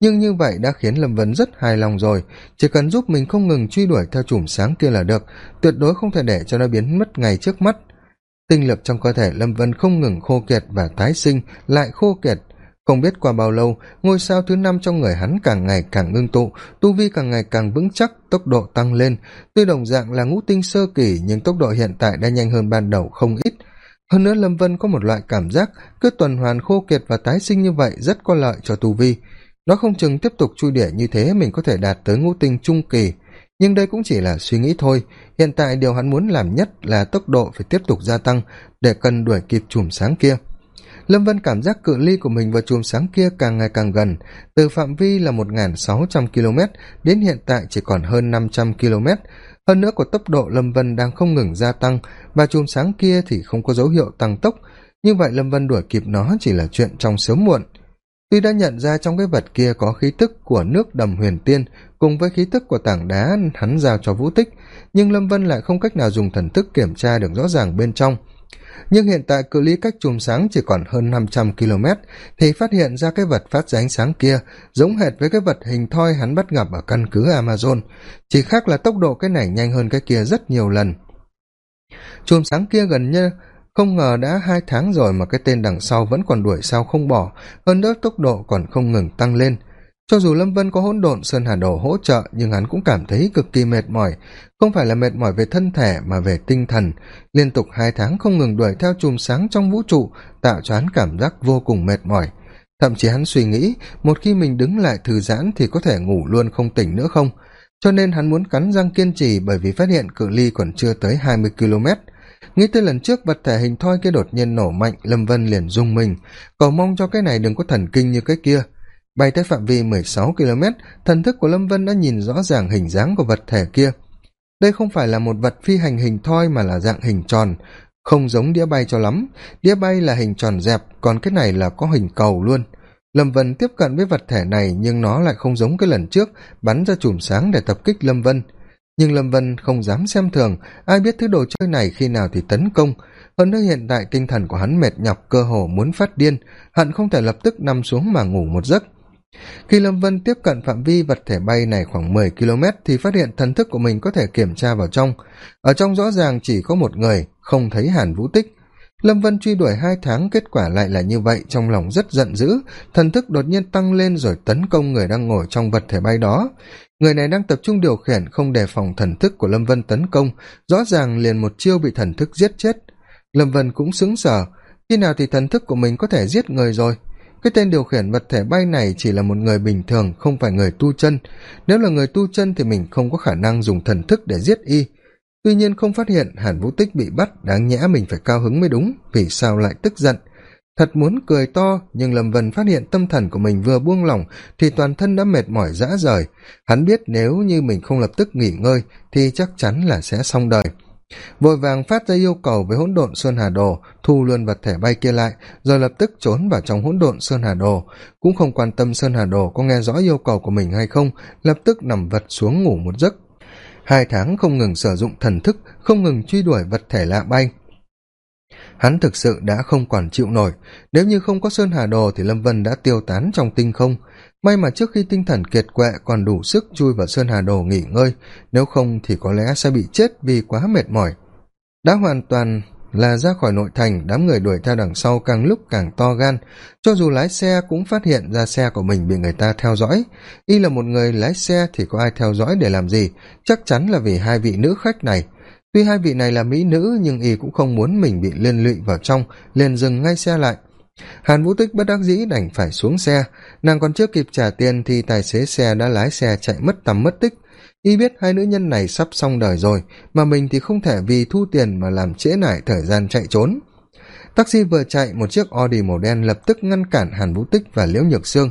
Nhưng như vậy đã khiến lâm vân rất hài lòng rồi, chỉ cần giúp mình không ngừng truy đuổi theo chùm sáng kia là được, tuyệt đối không thể để cho nó biến mất ngay trước mắt. Tinh lực trong cơ thể lâm vân không ngừng khô kiệt và tái sinh, lại khô kiệt không biết qua bao lâu, ngôi sao thứ năm trong người hắn càng ngày càng ngưng tụ, tu vi càng ngày càng vững chắc, tốc độ tăng lên. Tuy đồng dạng là ngũ tinh sơ kỳ, nhưng tốc độ hiện tại đã nhanh hơn ban đầu không ít. Hơn nữa lâm vân có một loại cảm giác, cứ tuần hoàn khô kiệt và tái sinh như vậy rất có lợi cho tu vi. Nó không chừng tiếp tục chui đỉa như thế mình có thể đạt tới ngũ tinh trung kỳ. Nhưng đây cũng chỉ là suy nghĩ thôi. Hiện tại điều hắn muốn làm nhất là tốc độ phải tiếp tục gia tăng để cần đuổi kịp chùm sáng kia lâm vân cảm giác cự ly của mình và chùm sáng kia càng ngày càng gần. Từ phạm vi là một nghìn sáu trăm km, đến hiện tại chỉ còn hơn năm trăm km. Hơn nữa của tốc độ lâm vân đang không ngừng gia tăng, và chùm sáng kia thì không có dấu hiệu tăng tốc. Như vậy lâm vân đuổi kịp nó chỉ là chuyện trong sớm muộn. Tuy đã nhận ra trong cái vật kia có khí tức của nước đầm huyền tiên, cùng với khí tức của tảng đá hắn giao cho vũ tích, nhưng lâm vân lại không cách nào dùng thần thức kiểm tra được rõ ràng bên trong nhưng hiện tại cự ly cách chùm sáng chỉ còn hơn năm trăm km, thì phát hiện ra cái vật phát ra ánh sáng kia, giống hệt với cái vật hình thoi hắn bắt gặp ở căn cứ amazon. Chỉ khác là tốc độ cái này nhanh hơn cái kia rất nhiều lần. Chùm sáng kia gần như không ngờ đã hai tháng rồi mà cái tên đằng sau vẫn còn đuổi sao không bỏ, hơn nữa tốc độ còn không ngừng tăng lên cho dù lâm vân có hỗn độn sơn hà đồ hỗ trợ, nhưng hắn cũng cảm thấy cực kỳ mệt mỏi. Không phải là mệt mỏi về thân thể, mà về tinh thần. Liên tục hai tháng không ngừng đuổi theo chùm sáng trong vũ trụ, tạo cho hắn cảm giác vô cùng mệt mỏi. Thậm chí hắn suy nghĩ, một khi mình đứng lại thư giãn thì có thể ngủ luôn không tỉnh nữa không? Cho nên hắn muốn cắn răng kiên trì bởi vì phát hiện cự ly còn chưa tới hai mươi km nghĩ tới lần trước vật thể hình thoi kia đột nhiên nổ mạnh, lâm vân liền rung mình. Cầu mong cho cái này đừng có thần kinh như cái kia bay tới phạm vi mười sáu km, thần thức của lâm vân đã nhìn rõ ràng hình dáng của vật thể kia. Đây không phải là một vật phi hành hình thoi mà là dạng hình tròn. Không giống đĩa bay cho lắm. Đĩa bay là hình tròn dẹp, còn cái này là có hình cầu luôn. Lâm vân tiếp cận với vật thể này, nhưng nó lại không giống cái lần trước, bắn ra chùm sáng để tập kích lâm vân. Nhưng lâm vân không dám xem thường, ai biết thứ đồ chơi này khi nào thì tấn công. Hơn nữa hiện tại tinh thần của hắn mệt nhọc, cơ hồ muốn phát điên. Hận không thể lập tức nằm xuống mà ngủ một giấc khi lâm vân tiếp cận phạm vi vật thể bay này khoảng mười km thì phát hiện thần thức của mình có thể kiểm tra vào trong. Ở trong rõ ràng chỉ có một người, không thấy hàn vũ tích. Lâm vân truy đuổi hai tháng, kết quả lại là như vậy, trong lòng rất giận dữ. Thần thức đột nhiên tăng lên rồi tấn công người đang ngồi trong vật thể bay đó. Người này đang tập trung điều khiển, không đề phòng thần thức của lâm vân tấn công. Rõ ràng liền một chiêu bị thần thức giết chết. Lâm vân cũng xứng sở khi nào thì thần thức của mình có thể giết người rồi? Cái tên điều khiển vật thể bay này chỉ là một người bình thường, không phải người tu chân. Nếu là người tu chân thì mình không có khả năng dùng thần thức để giết y. Tuy nhiên không phát hiện, hàn vũ tích bị bắt, đáng nhẽ mình phải cao hứng mới đúng, vì sao lại tức giận? Thật muốn cười to, nhưng lâm vân phát hiện tâm thần của mình vừa buông lỏng, thì toàn thân đã mệt mỏi dã rời. Hắn biết nếu như mình không lập tức nghỉ ngơi, thì chắc chắn là sẽ xong đời vội vàng phát ra yêu cầu với hỗn độn sơn hà đồ, thu luôn vật thể bay kia lại, rồi lập tức trốn vào trong hỗn độn sơn hà đồ. Cũng không quan tâm sơn hà đồ có nghe rõ yêu cầu của mình hay không, lập tức nằm vật xuống ngủ một giấc. Hai tháng không ngừng sử dụng thần thức, không ngừng truy đuổi vật thể lạ bay. Hắn thực sự đã không còn chịu nổi. Nếu như không có sơn hà đồ thì lâm vân đã tiêu tán trong tinh không may mà trước khi tinh thần kiệt quệ còn đủ sức chui vào sơn hà đồ nghỉ ngơi, nếu không thì có lẽ sẽ bị chết vì quá mệt mỏi. Đã hoàn toàn là ra khỏi nội thành, đám người đuổi theo đằng sau càng lúc càng to gan, cho dù lái xe cũng phát hiện ra xe của mình bị người ta theo dõi. Y là một người lái xe thì có ai theo dõi để làm gì? Chắc chắn là vì hai vị nữ khách này. Tuy hai vị này là mỹ nữ, nhưng y cũng không muốn mình bị liên lụy vào trong, liền dừng ngay xe lại hàn vũ tích bất đắc dĩ đành phải xuống xe. Nàng còn chưa kịp trả tiền thì tài xế xe đã lái xe chạy mất tầm mất tích. Y biết hai nữ nhân này sắp xong đời rồi, mà mình thì không thể vì thu tiền mà làm trễ nải thời gian chạy trốn. Taxi vừa chạy, một chiếc audi màu đen lập tức ngăn cản hàn vũ tích và liễu nhược sương.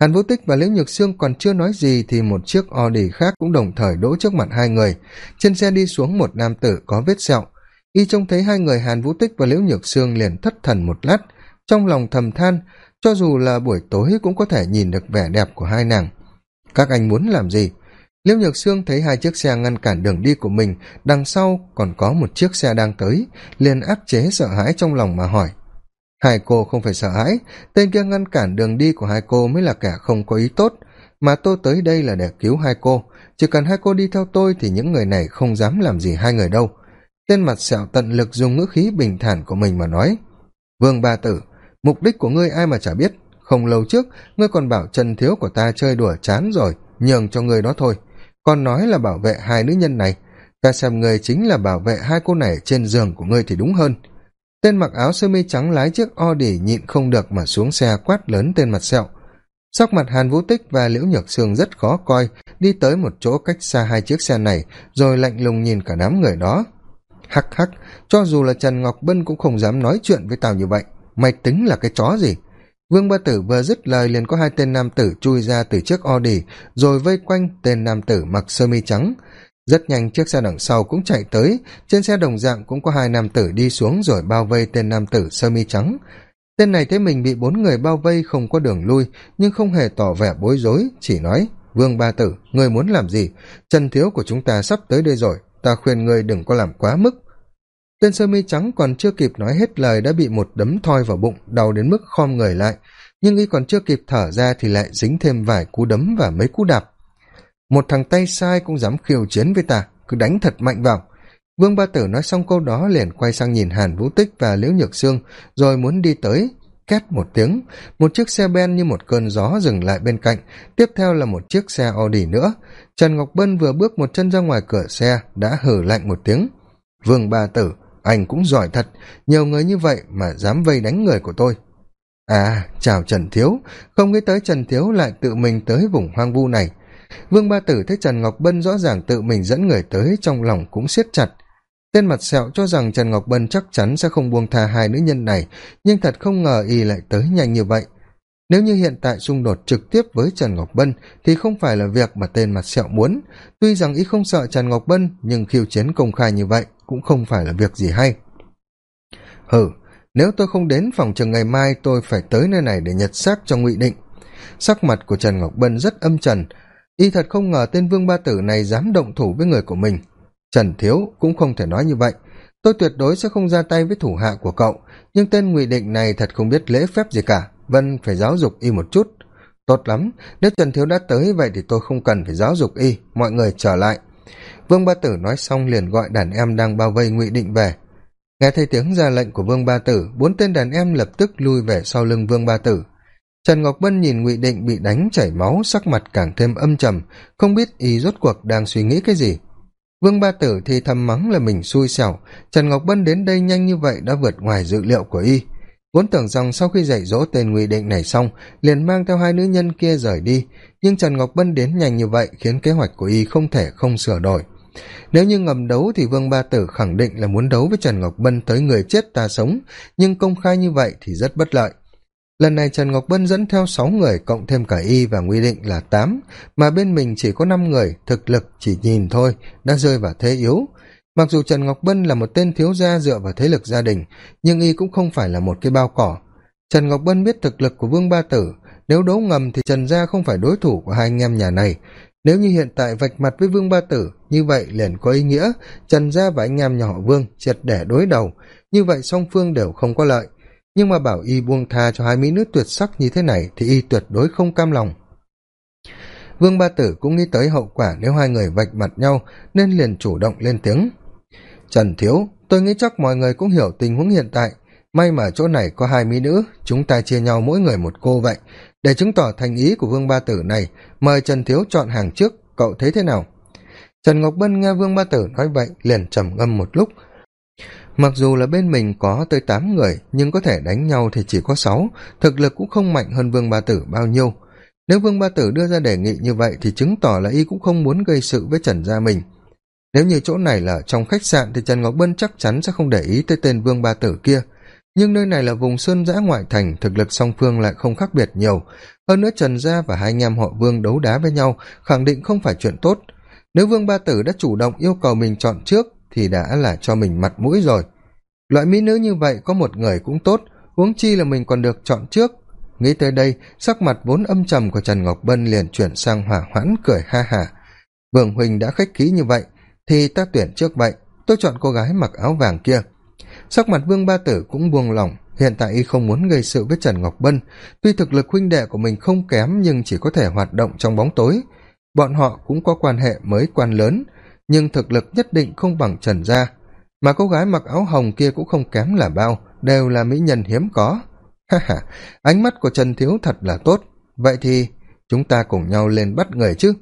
Hàn vũ tích và liễu nhược sương còn chưa nói gì thì một chiếc audi khác cũng đồng thời đỗ trước mặt hai người. Trên xe đi xuống một nam tử có vết sẹo. Y trông thấy hai người hàn vũ tích và liễu nhược sương liền thất thần một lát trong lòng thầm than, cho dù là buổi tối cũng có thể nhìn được vẻ đẹp của hai nàng. Các anh muốn làm gì? Liễu nhược sương thấy hai chiếc xe ngăn cản đường đi của mình, đằng sau còn có một chiếc xe đang tới, liền áp chế sợ hãi trong lòng mà hỏi. Hai cô không phải sợ hãi, tên kia ngăn cản đường đi của hai cô mới là kẻ không có ý tốt, mà tôi tới đây là để cứu hai cô. Chỉ cần hai cô đi theo tôi thì những người này không dám làm gì hai người đâu. Tên mặt sẹo tận lực dùng ngữ khí bình thản của mình mà nói. Vương ba tử mục đích của ngươi ai mà chả biết. Không lâu trước, ngươi còn bảo trần thiếu của ta chơi đùa chán rồi, nhường cho ngươi đó thôi. Còn nói là bảo vệ hai nữ nhân này. Ta xem ngươi chính là bảo vệ hai cô này trên giường của ngươi thì đúng hơn. Tên mặc áo sơ mi trắng lái chiếc o đỉ nhịn không được mà xuống xe quát lớn tên mặt sẹo. Sắc mặt hàn vũ tích và liễu nhược sương rất khó coi, đi tới một chỗ cách xa hai chiếc xe này, rồi lạnh lùng nhìn cả đám người đó. Hắc hắc, cho dù là trần ngọc bân cũng không dám nói chuyện với tao như vậy mày tính là cái chó gì? Vương ba tử vừa dứt lời liền có hai tên nam tử chui ra từ chiếc audi, rồi vây quanh tên nam tử mặc sơ mi trắng. Rất nhanh chiếc xe đằng sau cũng chạy tới. Trên xe đồng dạng cũng có hai nam tử đi xuống rồi bao vây tên nam tử sơ mi trắng. Tên này thấy mình bị bốn người bao vây không có đường lui, nhưng không hề tỏ vẻ bối rối, chỉ nói, vương ba tử, người muốn làm gì? Trần thiếu của chúng ta sắp tới đây rồi, ta khuyên ngươi đừng có làm quá mức tên sơ mi trắng còn chưa kịp nói hết lời đã bị một đấm thoi vào bụng, đau đến mức khom người lại. Nhưng y còn chưa kịp thở ra thì lại dính thêm vài cú đấm và mấy cú đạp. Một thằng tay sai cũng dám khiêu chiến với ta, cứ đánh thật mạnh vào. Vương ba tử nói xong câu đó liền quay sang nhìn hàn vũ tích và liễu nhược sương, rồi muốn đi tới, két một tiếng. Một chiếc xe ben như một cơn gió dừng lại bên cạnh. Tiếp theo là một chiếc xe audi nữa. Trần ngọc bân vừa bước một chân ra ngoài cửa xe, đã hử lạnh một tiếng. Vương ba tử anh cũng giỏi thật, nhiều người như vậy mà dám vây đánh người của tôi. À chào trần thiếu, không nghĩ tới trần thiếu lại tự mình tới vùng hoang vu này. Vương ba tử thấy trần ngọc bân rõ ràng tự mình dẫn người tới, trong lòng cũng siết chặt. Tên mặt sẹo cho rằng trần ngọc bân chắc chắn sẽ không buông tha hai nữ nhân này, nhưng thật không ngờ y lại tới nhanh như vậy. Nếu như hiện tại xung đột trực tiếp với trần ngọc bân thì không phải là việc mà tên mặt sẹo muốn. Tuy rằng y không sợ trần ngọc bân, nhưng khiêu chiến công khai như vậy cũng không phải là việc gì hay. Hừ, nếu tôi không đến phòng trường ngày mai, tôi phải tới nơi này để nhặt xác cho ngụy định. Sắc mặt của trần ngọc bân rất âm trần y thật không ngờ tên vương ba tử này dám động thủ với người của mình. Trần thiếu cũng không thể nói như vậy. Tôi tuyệt đối sẽ không ra tay với thủ hạ của cậu, nhưng tên ngụy định này thật không biết lễ phép gì cả. Vân phải giáo dục y một chút. Tốt lắm, nếu trần thiếu đã tới vậy thì tôi không cần phải giáo dục y. Mọi người trở lại vương ba tử nói xong liền gọi đàn em đang bao vây ngụy định về. Nghe thấy tiếng ra lệnh của vương ba tử, bốn tên đàn em lập tức lui về sau lưng vương ba tử. Trần ngọc bân nhìn ngụy định bị đánh chảy máu, sắc mặt càng thêm âm trầm, không biết y rốt cuộc đang suy nghĩ cái gì. Vương ba tử thì thầm mắng là mình xui xẻo, trần ngọc bân đến đây nhanh như vậy đã vượt ngoài dự liệu của y. Vốn tưởng rằng sau khi dạy dỗ tên ngụy định này xong, liền mang theo hai nữ nhân kia rời đi, nhưng trần ngọc bân đến nhanh như vậy khiến kế hoạch của y không thể không sửa đổi nếu như ngầm đấu thì vương ba tử khẳng định là muốn đấu với trần ngọc bân tới người chết ta sống, nhưng công khai như vậy thì rất bất lợi. Lần này trần ngọc bân dẫn theo sáu người cộng thêm cả y và nguy định là tám, mà bên mình chỉ có năm người, thực lực chỉ nhìn thôi, đã rơi vào thế yếu. Mặc dù trần ngọc bân là một tên thiếu gia dựa vào thế lực gia đình, nhưng y cũng không phải là một cái bao cỏ. Trần ngọc bân biết thực lực của vương ba tử, nếu đấu ngầm thì trần gia không phải đối thủ của hai anh em nhà này. Nếu như hiện tại vạch mặt với vương ba tử như vậy liền có ý nghĩa, trần gia và anh em nhà họ vương triệt để đối đầu. Như vậy song phương đều không có lợi. Nhưng mà bảo y buông tha cho hai mỹ nữ tuyệt sắc như thế này thì y tuyệt đối không cam lòng. Vương ba tử cũng nghĩ tới hậu quả nếu hai người vạch mặt nhau nên liền chủ động lên tiếng. Trần thiếu, tôi nghĩ chắc mọi người cũng hiểu tình huống hiện tại. May mà chỗ này có hai mỹ nữ, chúng ta chia nhau mỗi người một cô vậy. Để chứng tỏ thành ý của vương ba tử này, mời trần thiếu chọn hàng trước, cậu thấy thế nào? Trần ngọc bân nghe vương ba tử nói vậy liền trầm ngâm một lúc. Mặc dù là bên mình có tới tám người, nhưng có thể đánh nhau thì chỉ có sáu, thực lực cũng không mạnh hơn vương ba tử bao nhiêu. Nếu vương ba tử đưa ra đề nghị như vậy thì chứng tỏ là y cũng không muốn gây sự với trần gia mình nếu như chỗ này là trong khách sạn thì trần ngọc bân chắc chắn sẽ không để ý tới tên vương ba tử kia. Nhưng nơi này là vùng sơn giã ngoại thành, thực lực song phương lại không khác biệt nhiều. Hơn nữa trần gia và hai anh em họ vương đấu đá với nhau, khẳng định không phải chuyện tốt nếu vương ba tử đã chủ động yêu cầu mình chọn trước, thì đã là cho mình mặt mũi rồi. Loại mỹ nữ như vậy có một người cũng tốt, huống chi là mình còn được chọn trước. Nghĩ tới đây, sắc mặt vốn âm trầm của trần ngọc bân liền chuyển sang hỏa hoãn cười ha hả vương huỳnh đã khách khí như vậy, thì ta tuyển trước vậy, tôi chọn cô gái mặc áo vàng kia. Sắc mặt vương ba tử cũng buông lỏng, hiện tại y không muốn gây sự với trần ngọc bân. Tuy thực lực huynh đệ của mình không kém, nhưng chỉ có thể hoạt động trong bóng tối bọn họ cũng có quan hệ mới quan lớn, nhưng thực lực nhất định không bằng trần gia. Mà cô gái mặc áo hồng kia cũng không kém là bao, đều là mỹ nhân hiếm có. Ha ha, ánh mắt của trần thiếu thật là tốt. Vậy thì, chúng ta cùng nhau lên bắt người chứ.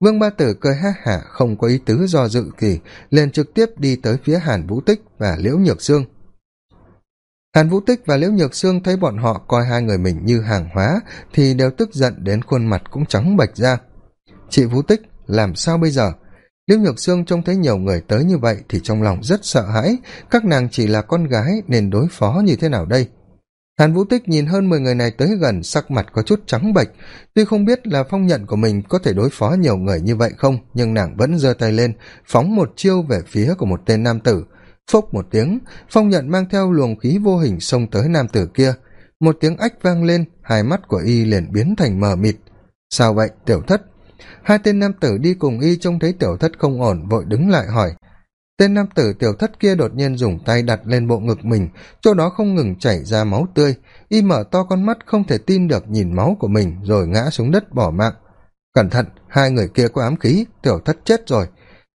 Vương ba tử cười ha hả, không có ý tứ do dự kỳ liền trực tiếp đi tới phía hàn vũ tích và liễu nhược sương. Hàn vũ tích và liễu nhược sương thấy bọn họ coi hai người mình như hàng hóa thì đều tức giận đến khuôn mặt cũng trắng bệch ra chị vũ tích, làm sao bây giờ? Liễu nhược sương trông thấy nhiều người tới như vậy thì trong lòng rất sợ hãi. Các nàng chỉ là con gái nên đối phó như thế nào đây? Hàn vũ tích nhìn hơn mười người này tới gần, sắc mặt có chút trắng bệch. Tuy không biết là phong nhận của mình có thể đối phó nhiều người như vậy không, nhưng nàng vẫn giơ tay lên, phóng một chiêu về phía của một tên nam tử. Phốc một tiếng, phong nhận mang theo luồng khí vô hình xông tới nam tử kia. Một tiếng ách vang lên, hai mắt của y liền biến thành mờ mịt. Sao vậy, tiểu thất? Hai tên nam tử đi cùng y trông thấy tiểu thất không ổn, vội đứng lại hỏi. Tên nam tử tiểu thất kia đột nhiên dùng tay đặt lên bộ ngực mình, chỗ đó không ngừng chảy ra máu tươi. Y mở to con mắt không thể tin được nhìn máu của mình, rồi ngã xuống đất bỏ mạng. Cẩn thận, hai người kia có ám khí, tiểu thất chết rồi.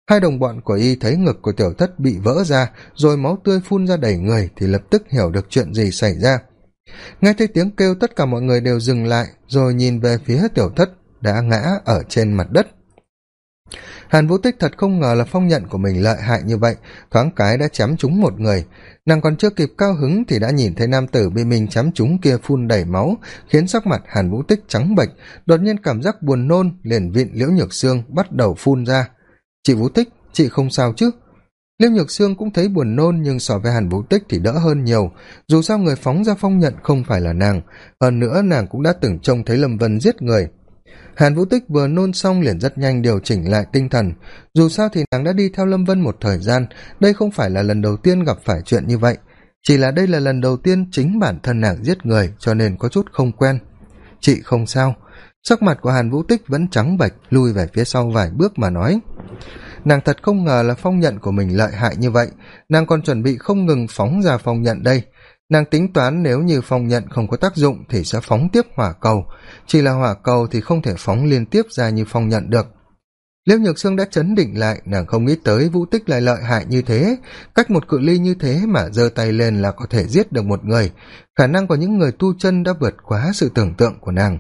Hai đồng bọn của y thấy ngực của tiểu thất bị vỡ ra, rồi máu tươi phun ra đầy người thì lập tức hiểu được chuyện gì xảy ra. Nghe thấy tiếng kêu, tất cả mọi người đều dừng lại, rồi nhìn về phía tiểu thất đã ngã ở trên mặt đất. Hàn vũ tích thật không ngờ là phong nhận của mình lợi hại như vậy, thoáng cái đã chém trúng một người. Nàng còn chưa kịp cao hứng thì đã nhìn thấy nam tử bị mình chém trúng kia phun đầy máu, khiến sắc mặt hàn vũ tích trắng bệch, đột nhiên cảm giác buồn nôn, liền vịn liễu nhược Sương bắt đầu phun ra. Chị vũ tích, chị không sao chứ? Liễu nhược sương cũng thấy buồn nôn nhưng so với hàn vũ tích thì đỡ hơn nhiều. Dù sao người phóng ra phong nhận không phải là nàng, hơn nữa nàng cũng đã từng trông thấy lâm vân giết người hàn vũ tích vừa nôn xong liền rất nhanh điều chỉnh lại tinh thần. Dù sao thì nàng đã đi theo lâm vân một thời gian, đây không phải là lần đầu tiên gặp phải chuyện như vậy. Chỉ là đây là lần đầu tiên chính bản thân nàng giết người, cho nên có chút không quen. Chị không sao. Sắc mặt của hàn vũ tích vẫn trắng bệch lui về phía sau vài bước mà nói. Nàng thật không ngờ là phong nhận của mình lợi hại như vậy. Nàng còn chuẩn bị không ngừng phóng ra phong nhận đây nàng tính toán nếu như phong nhận không có tác dụng thì sẽ phóng tiếp hỏa cầu. Chỉ là hỏa cầu thì không thể phóng liên tiếp ra như phong nhận được. Liễu nhược sương đã chấn định lại, nàng không nghĩ tới vũ tích lại lợi hại như thế. Cách một cự ly như thế mà giơ tay lên là có thể giết được một người. Khả năng của những người tu chân đã vượt quá sự tưởng tượng của nàng.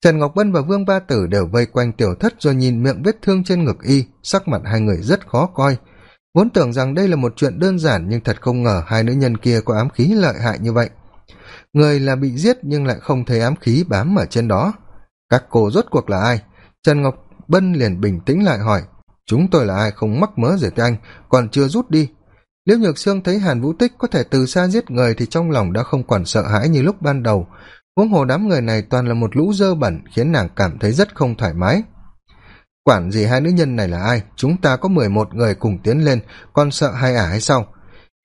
Trần ngọc bân và vương ba tử đều vây quanh tiểu thất rồi nhìn miệng vết thương trên ngực y, sắc mặt hai người rất khó coi vốn tưởng rằng đây là một chuyện đơn giản, nhưng thật không ngờ hai nữ nhân kia có ám khí lợi hại như vậy. Người là bị giết nhưng lại không thấy ám khí bám ở trên đó. Các cô rốt cuộc là ai? Trần ngọc bân liền bình tĩnh lại hỏi. Chúng tôi là ai không mắc mớ gì tới anh, còn chưa rút đi. Liễu nhược sương thấy hàn vũ tích có thể từ xa giết người thì trong lòng đã không còn sợ hãi như lúc ban đầu. Huống hồ đám người này toàn là một lũ dơ bẩn, khiến nàng cảm thấy rất không thoải mái quản gì hai nữ nhân này là ai, chúng ta có mười một người cùng tiến lên còn sợ hai ả hay sao?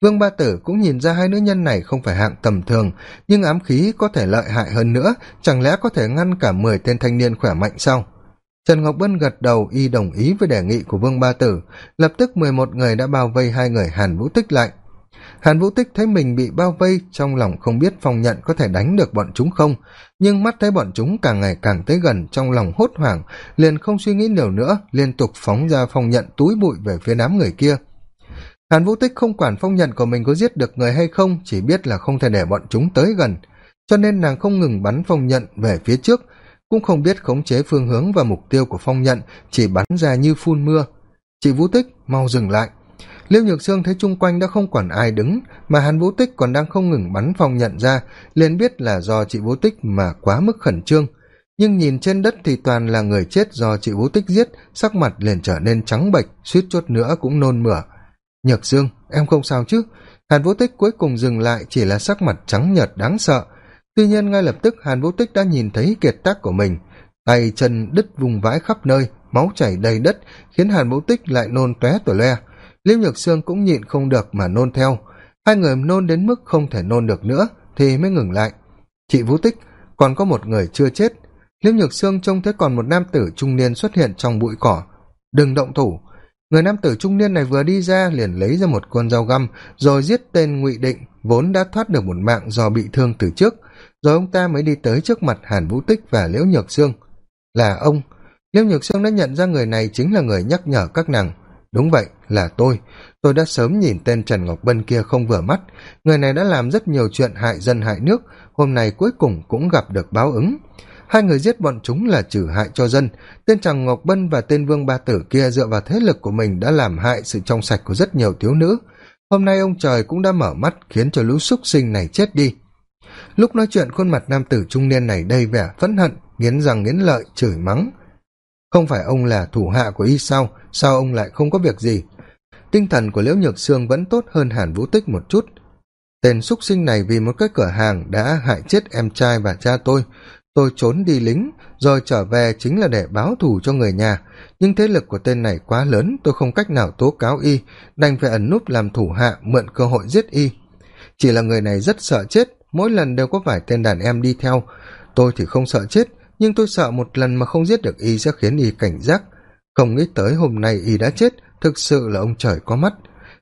Vương ba tử cũng nhìn ra hai nữ nhân này không phải hạng tầm thường, nhưng ám khí có thể lợi hại hơn nữa, chẳng lẽ có thể ngăn cả mười tên thanh niên khỏe mạnh sao? Trần ngọc bân gật đầu y đồng ý với đề nghị của vương ba tử, lập tức mười một người đã bao vây hai người hàn vũ tích lại hàn vũ tích thấy mình bị bao vây, trong lòng không biết phong nhận có thể đánh được bọn chúng không. Nhưng mắt thấy bọn chúng càng ngày càng tới gần, trong lòng hốt hoảng, liền không suy nghĩ nhiều nữa, liên tục phóng ra phong nhận túi bụi về phía đám người kia. Hàn vũ tích không quản phong nhận của mình có giết được người hay không, chỉ biết là không thể để bọn chúng tới gần. Cho nên nàng không ngừng bắn phong nhận về phía trước, cũng không biết khống chế phương hướng và mục tiêu của phong nhận, chỉ bắn ra như phun mưa. Chị vũ tích, mau dừng lại liêu nhược sương thấy chung quanh đã không còn ai đứng, mà hàn vũ tích còn đang không ngừng bắn phong nhận ra, liền biết là do chị vũ tích mà quá mức khẩn trương. Nhưng nhìn trên đất thì toàn là người chết do chị vũ tích giết, sắc mặt liền trở nên trắng bệch, suýt chút nữa cũng nôn mửa. Nhược sương, em không sao chứ? Hàn vũ tích cuối cùng dừng lại chỉ là sắc mặt trắng nhợt đáng sợ. Tuy nhiên ngay lập tức hàn vũ tích đã nhìn thấy kiệt tác của mình. Tay chân đứt vùng vãi khắp nơi, máu chảy đầy đất, khiến hàn vũ tích lại nôn tóe tủa loe liễu nhược sương cũng nhịn không được mà nôn theo. Hai người nôn đến mức không thể nôn được nữa thì mới ngừng lại. Chị vũ tích, còn có một người chưa chết. Liễu nhược sương trông thấy còn một nam tử trung niên xuất hiện trong bụi cỏ. Đừng động thủ. Người nam tử trung niên này vừa đi ra liền lấy ra một con dao găm, rồi giết tên ngụy định, vốn đã thoát được một mạng do bị thương từ trước. Rồi ông ta mới đi tới trước mặt hàn vũ tích và liễu nhược sương. Là ông. Liễu nhược sương đã nhận ra người này chính là người nhắc nhở các nàng đúng vậy, là tôi. Tôi đã sớm nhìn tên trần ngọc bân kia không vừa mắt. Người này đã làm rất nhiều chuyện hại dân hại nước. Hôm nay cuối cùng cũng gặp được báo ứng. Hai người giết bọn chúng là trừ hại cho dân. Tên trần ngọc bân và tên vương ba tử kia dựa vào thế lực của mình đã làm hại sự trong sạch của rất nhiều thiếu nữ. Hôm nay ông trời cũng đã mở mắt khiến cho lũ súc sinh này chết đi. Lúc nói chuyện khuôn mặt nam tử trung niên này đầy vẻ phẫn hận, nghiến răng nghiến lợi, chửi mắng không phải ông là thủ hạ của y sao? Sao ông lại không có việc gì? Tinh thần của liễu nhược sương vẫn tốt hơn hàn vũ tích một chút. Tên x sinh này vì một cái cửa hàng đã hại chết em trai và cha tôi. Tôi trốn đi lính, rồi trở về chính là để báo thù cho người nhà. Nhưng thế lực của tên này quá lớn, tôi không cách nào tố cáo y, đành phải ẩn núp làm thủ hạ, mượn cơ hội giết y. Chỉ là người này rất sợ chết, mỗi lần đều có vài tên đàn em đi theo. Tôi thì không sợ chết nhưng tôi sợ một lần mà không giết được y sẽ khiến y cảnh giác. Không nghĩ tới hôm nay y đã chết, thực sự là ông trời có mắt.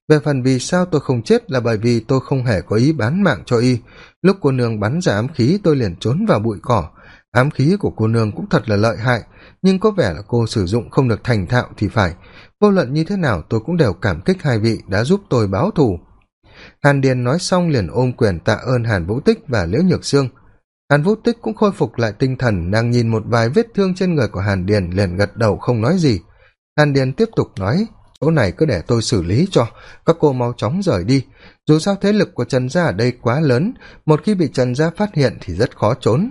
Về phần vì sao tôi không chết là bởi vì tôi không hề có ý bán mạng cho y. Lúc cô nương bắn ra ám khí, tôi liền trốn vào bụi cỏ. Ám khí của cô nương cũng thật là lợi hại, nhưng có vẻ là cô sử dụng không được thành thạo thì phải. Vô luận như thế nào, tôi cũng đều cảm kích hai vị đã giúp tôi báo thù. Hàn điền nói xong liền ôm quyền tạ ơn hàn vũ tích và liễu nhược sương hàn vũ tích cũng khôi phục lại tinh thần, đang nhìn một vài vết thương trên người của hàn điền, liền gật đầu không nói gì. Hàn điền tiếp tục nói, chỗ này cứ để tôi xử lý cho, các cô mau chóng rời đi. Dù sao thế lực của trần gia ở đây quá lớn, một khi bị trần gia phát hiện thì rất khó trốn.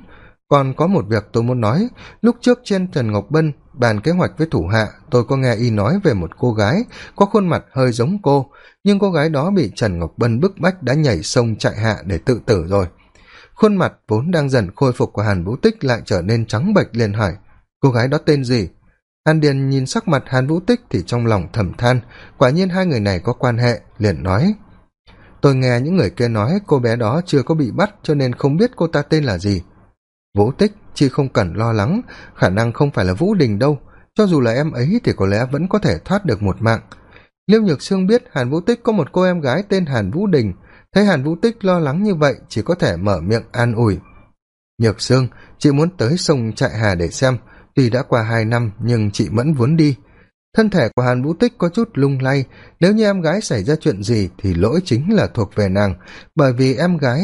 Còn có một việc tôi muốn nói, lúc trước trên trần ngọc bân bàn kế hoạch với thủ hạ, tôi có nghe y nói về một cô gái, có khuôn mặt hơi giống cô, nhưng cô gái đó bị trần ngọc bân bức bách đã nhảy sông chạy hạ để tự tử rồi khuôn mặt vốn đang dần khôi phục của hàn vũ tích lại trở nên trắng bệch liền hỏi, cô gái đó tên gì? Hàn điền nhìn sắc mặt hàn vũ tích thì trong lòng thầm than, quả nhiên hai người này có quan hệ, liền nói, tôi nghe những người kia nói cô bé đó chưa có bị bắt cho nên không biết cô ta tên là gì. Vũ tích, chị không cần lo lắng, khả năng không phải là vũ đình đâu, cho dù là em ấy thì có lẽ vẫn có thể thoát được một mạng. Liêu nhược sương biết hàn vũ tích có một cô em gái tên hàn vũ đình thấy hàn vũ tích lo lắng như vậy, chỉ có thể mở miệng an ủi. Nhược sương, chị muốn tới sông trại hà để xem. Tuy đã qua hai năm, nhưng chị vẫn muốn đi. Thân thể của hàn vũ tích có chút lung lay. Nếu như em gái xảy ra chuyện gì thì lỗi chính là thuộc về nàng. Bởi vì em gái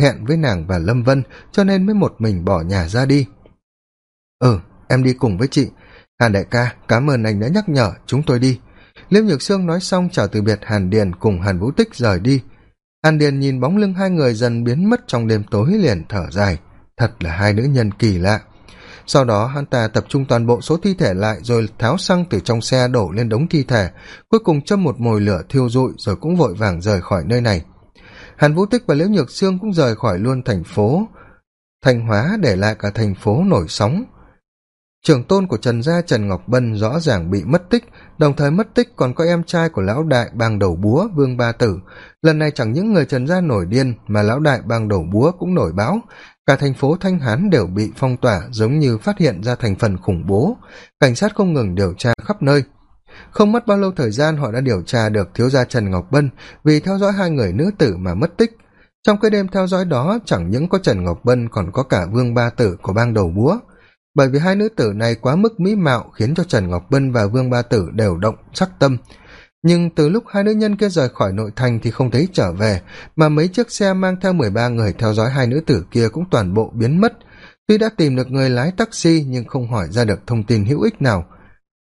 hẹn với nàng và lâm vân, cho nên mới một mình bỏ nhà ra đi. Ừ em đi cùng với chị. Hàn đại ca, cảm ơn anh đã nhắc nhở. Chúng tôi đi. Liễu nhược sương nói xong chào từ biệt hàn điền cùng hàn vũ tích rời đi hàn điền nhìn bóng lưng hai người dần biến mất trong đêm tối liền thở dài. Thật là hai nữ nhân kỳ lạ. Sau đó, hắn ta tập trung toàn bộ số thi thể lại rồi tháo xăng từ trong xe đổ lên đống thi thể, cuối cùng châm một mồi lửa thiêu rụi rồi cũng vội vàng rời khỏi nơi này. Hàn vũ tích và liễu nhược sương cũng rời khỏi luôn thành phố thanh hóa để lại cả thành phố nổi sóng trưởng tôn của trần gia trần ngọc bân rõ ràng bị mất tích, đồng thời mất tích còn có em trai của lão đại bang đầu búa vương ba tử. Lần này chẳng những người trần gia nổi điên mà lão đại bang đầu búa cũng nổi báo. Cả thành phố thanh hán đều bị phong tỏa giống như phát hiện ra thành phần khủng bố. Cảnh sát không ngừng điều tra khắp nơi. Không mất bao lâu thời gian, họ đã điều tra được thiếu gia trần ngọc bân vì theo dõi hai người nữ tử mà mất tích. Trong cái đêm theo dõi đó, chẳng những có trần ngọc bân, còn có cả vương ba tử của bang đầu búa bởi vì hai nữ tử này quá mức mỹ mạo khiến cho trần ngọc bân và vương ba tử đều động sắc tâm. Nhưng từ lúc hai nữ nhân kia rời khỏi nội thành thì không thấy trở về, mà mấy chiếc xe mang theo mười ba người theo dõi hai nữ tử kia cũng toàn bộ biến mất. Tuy đã tìm được người lái taxi nhưng không hỏi ra được thông tin hữu ích nào.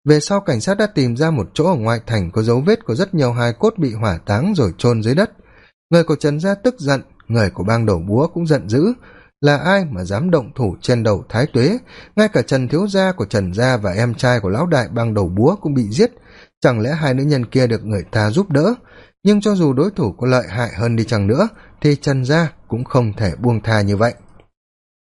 Về sau cảnh sát đã tìm ra một chỗ ở ngoại thành có dấu vết của rất nhiều hài cốt bị hỏa táng rồi chôn dưới đất. Người của trần gia tức giận, người của bang đầu búa cũng giận dữ là ai mà dám động thủ trên đầu thái tuế? Ngay cả trần thiếu gia của trần gia và em trai của lão đại bằng đầu búa cũng bị giết. Chẳng lẽ hai nữ nhân kia được người ta giúp đỡ? Nhưng cho dù đối thủ có lợi hại hơn đi chăng nữa, thì trần gia cũng không thể buông tha như vậy.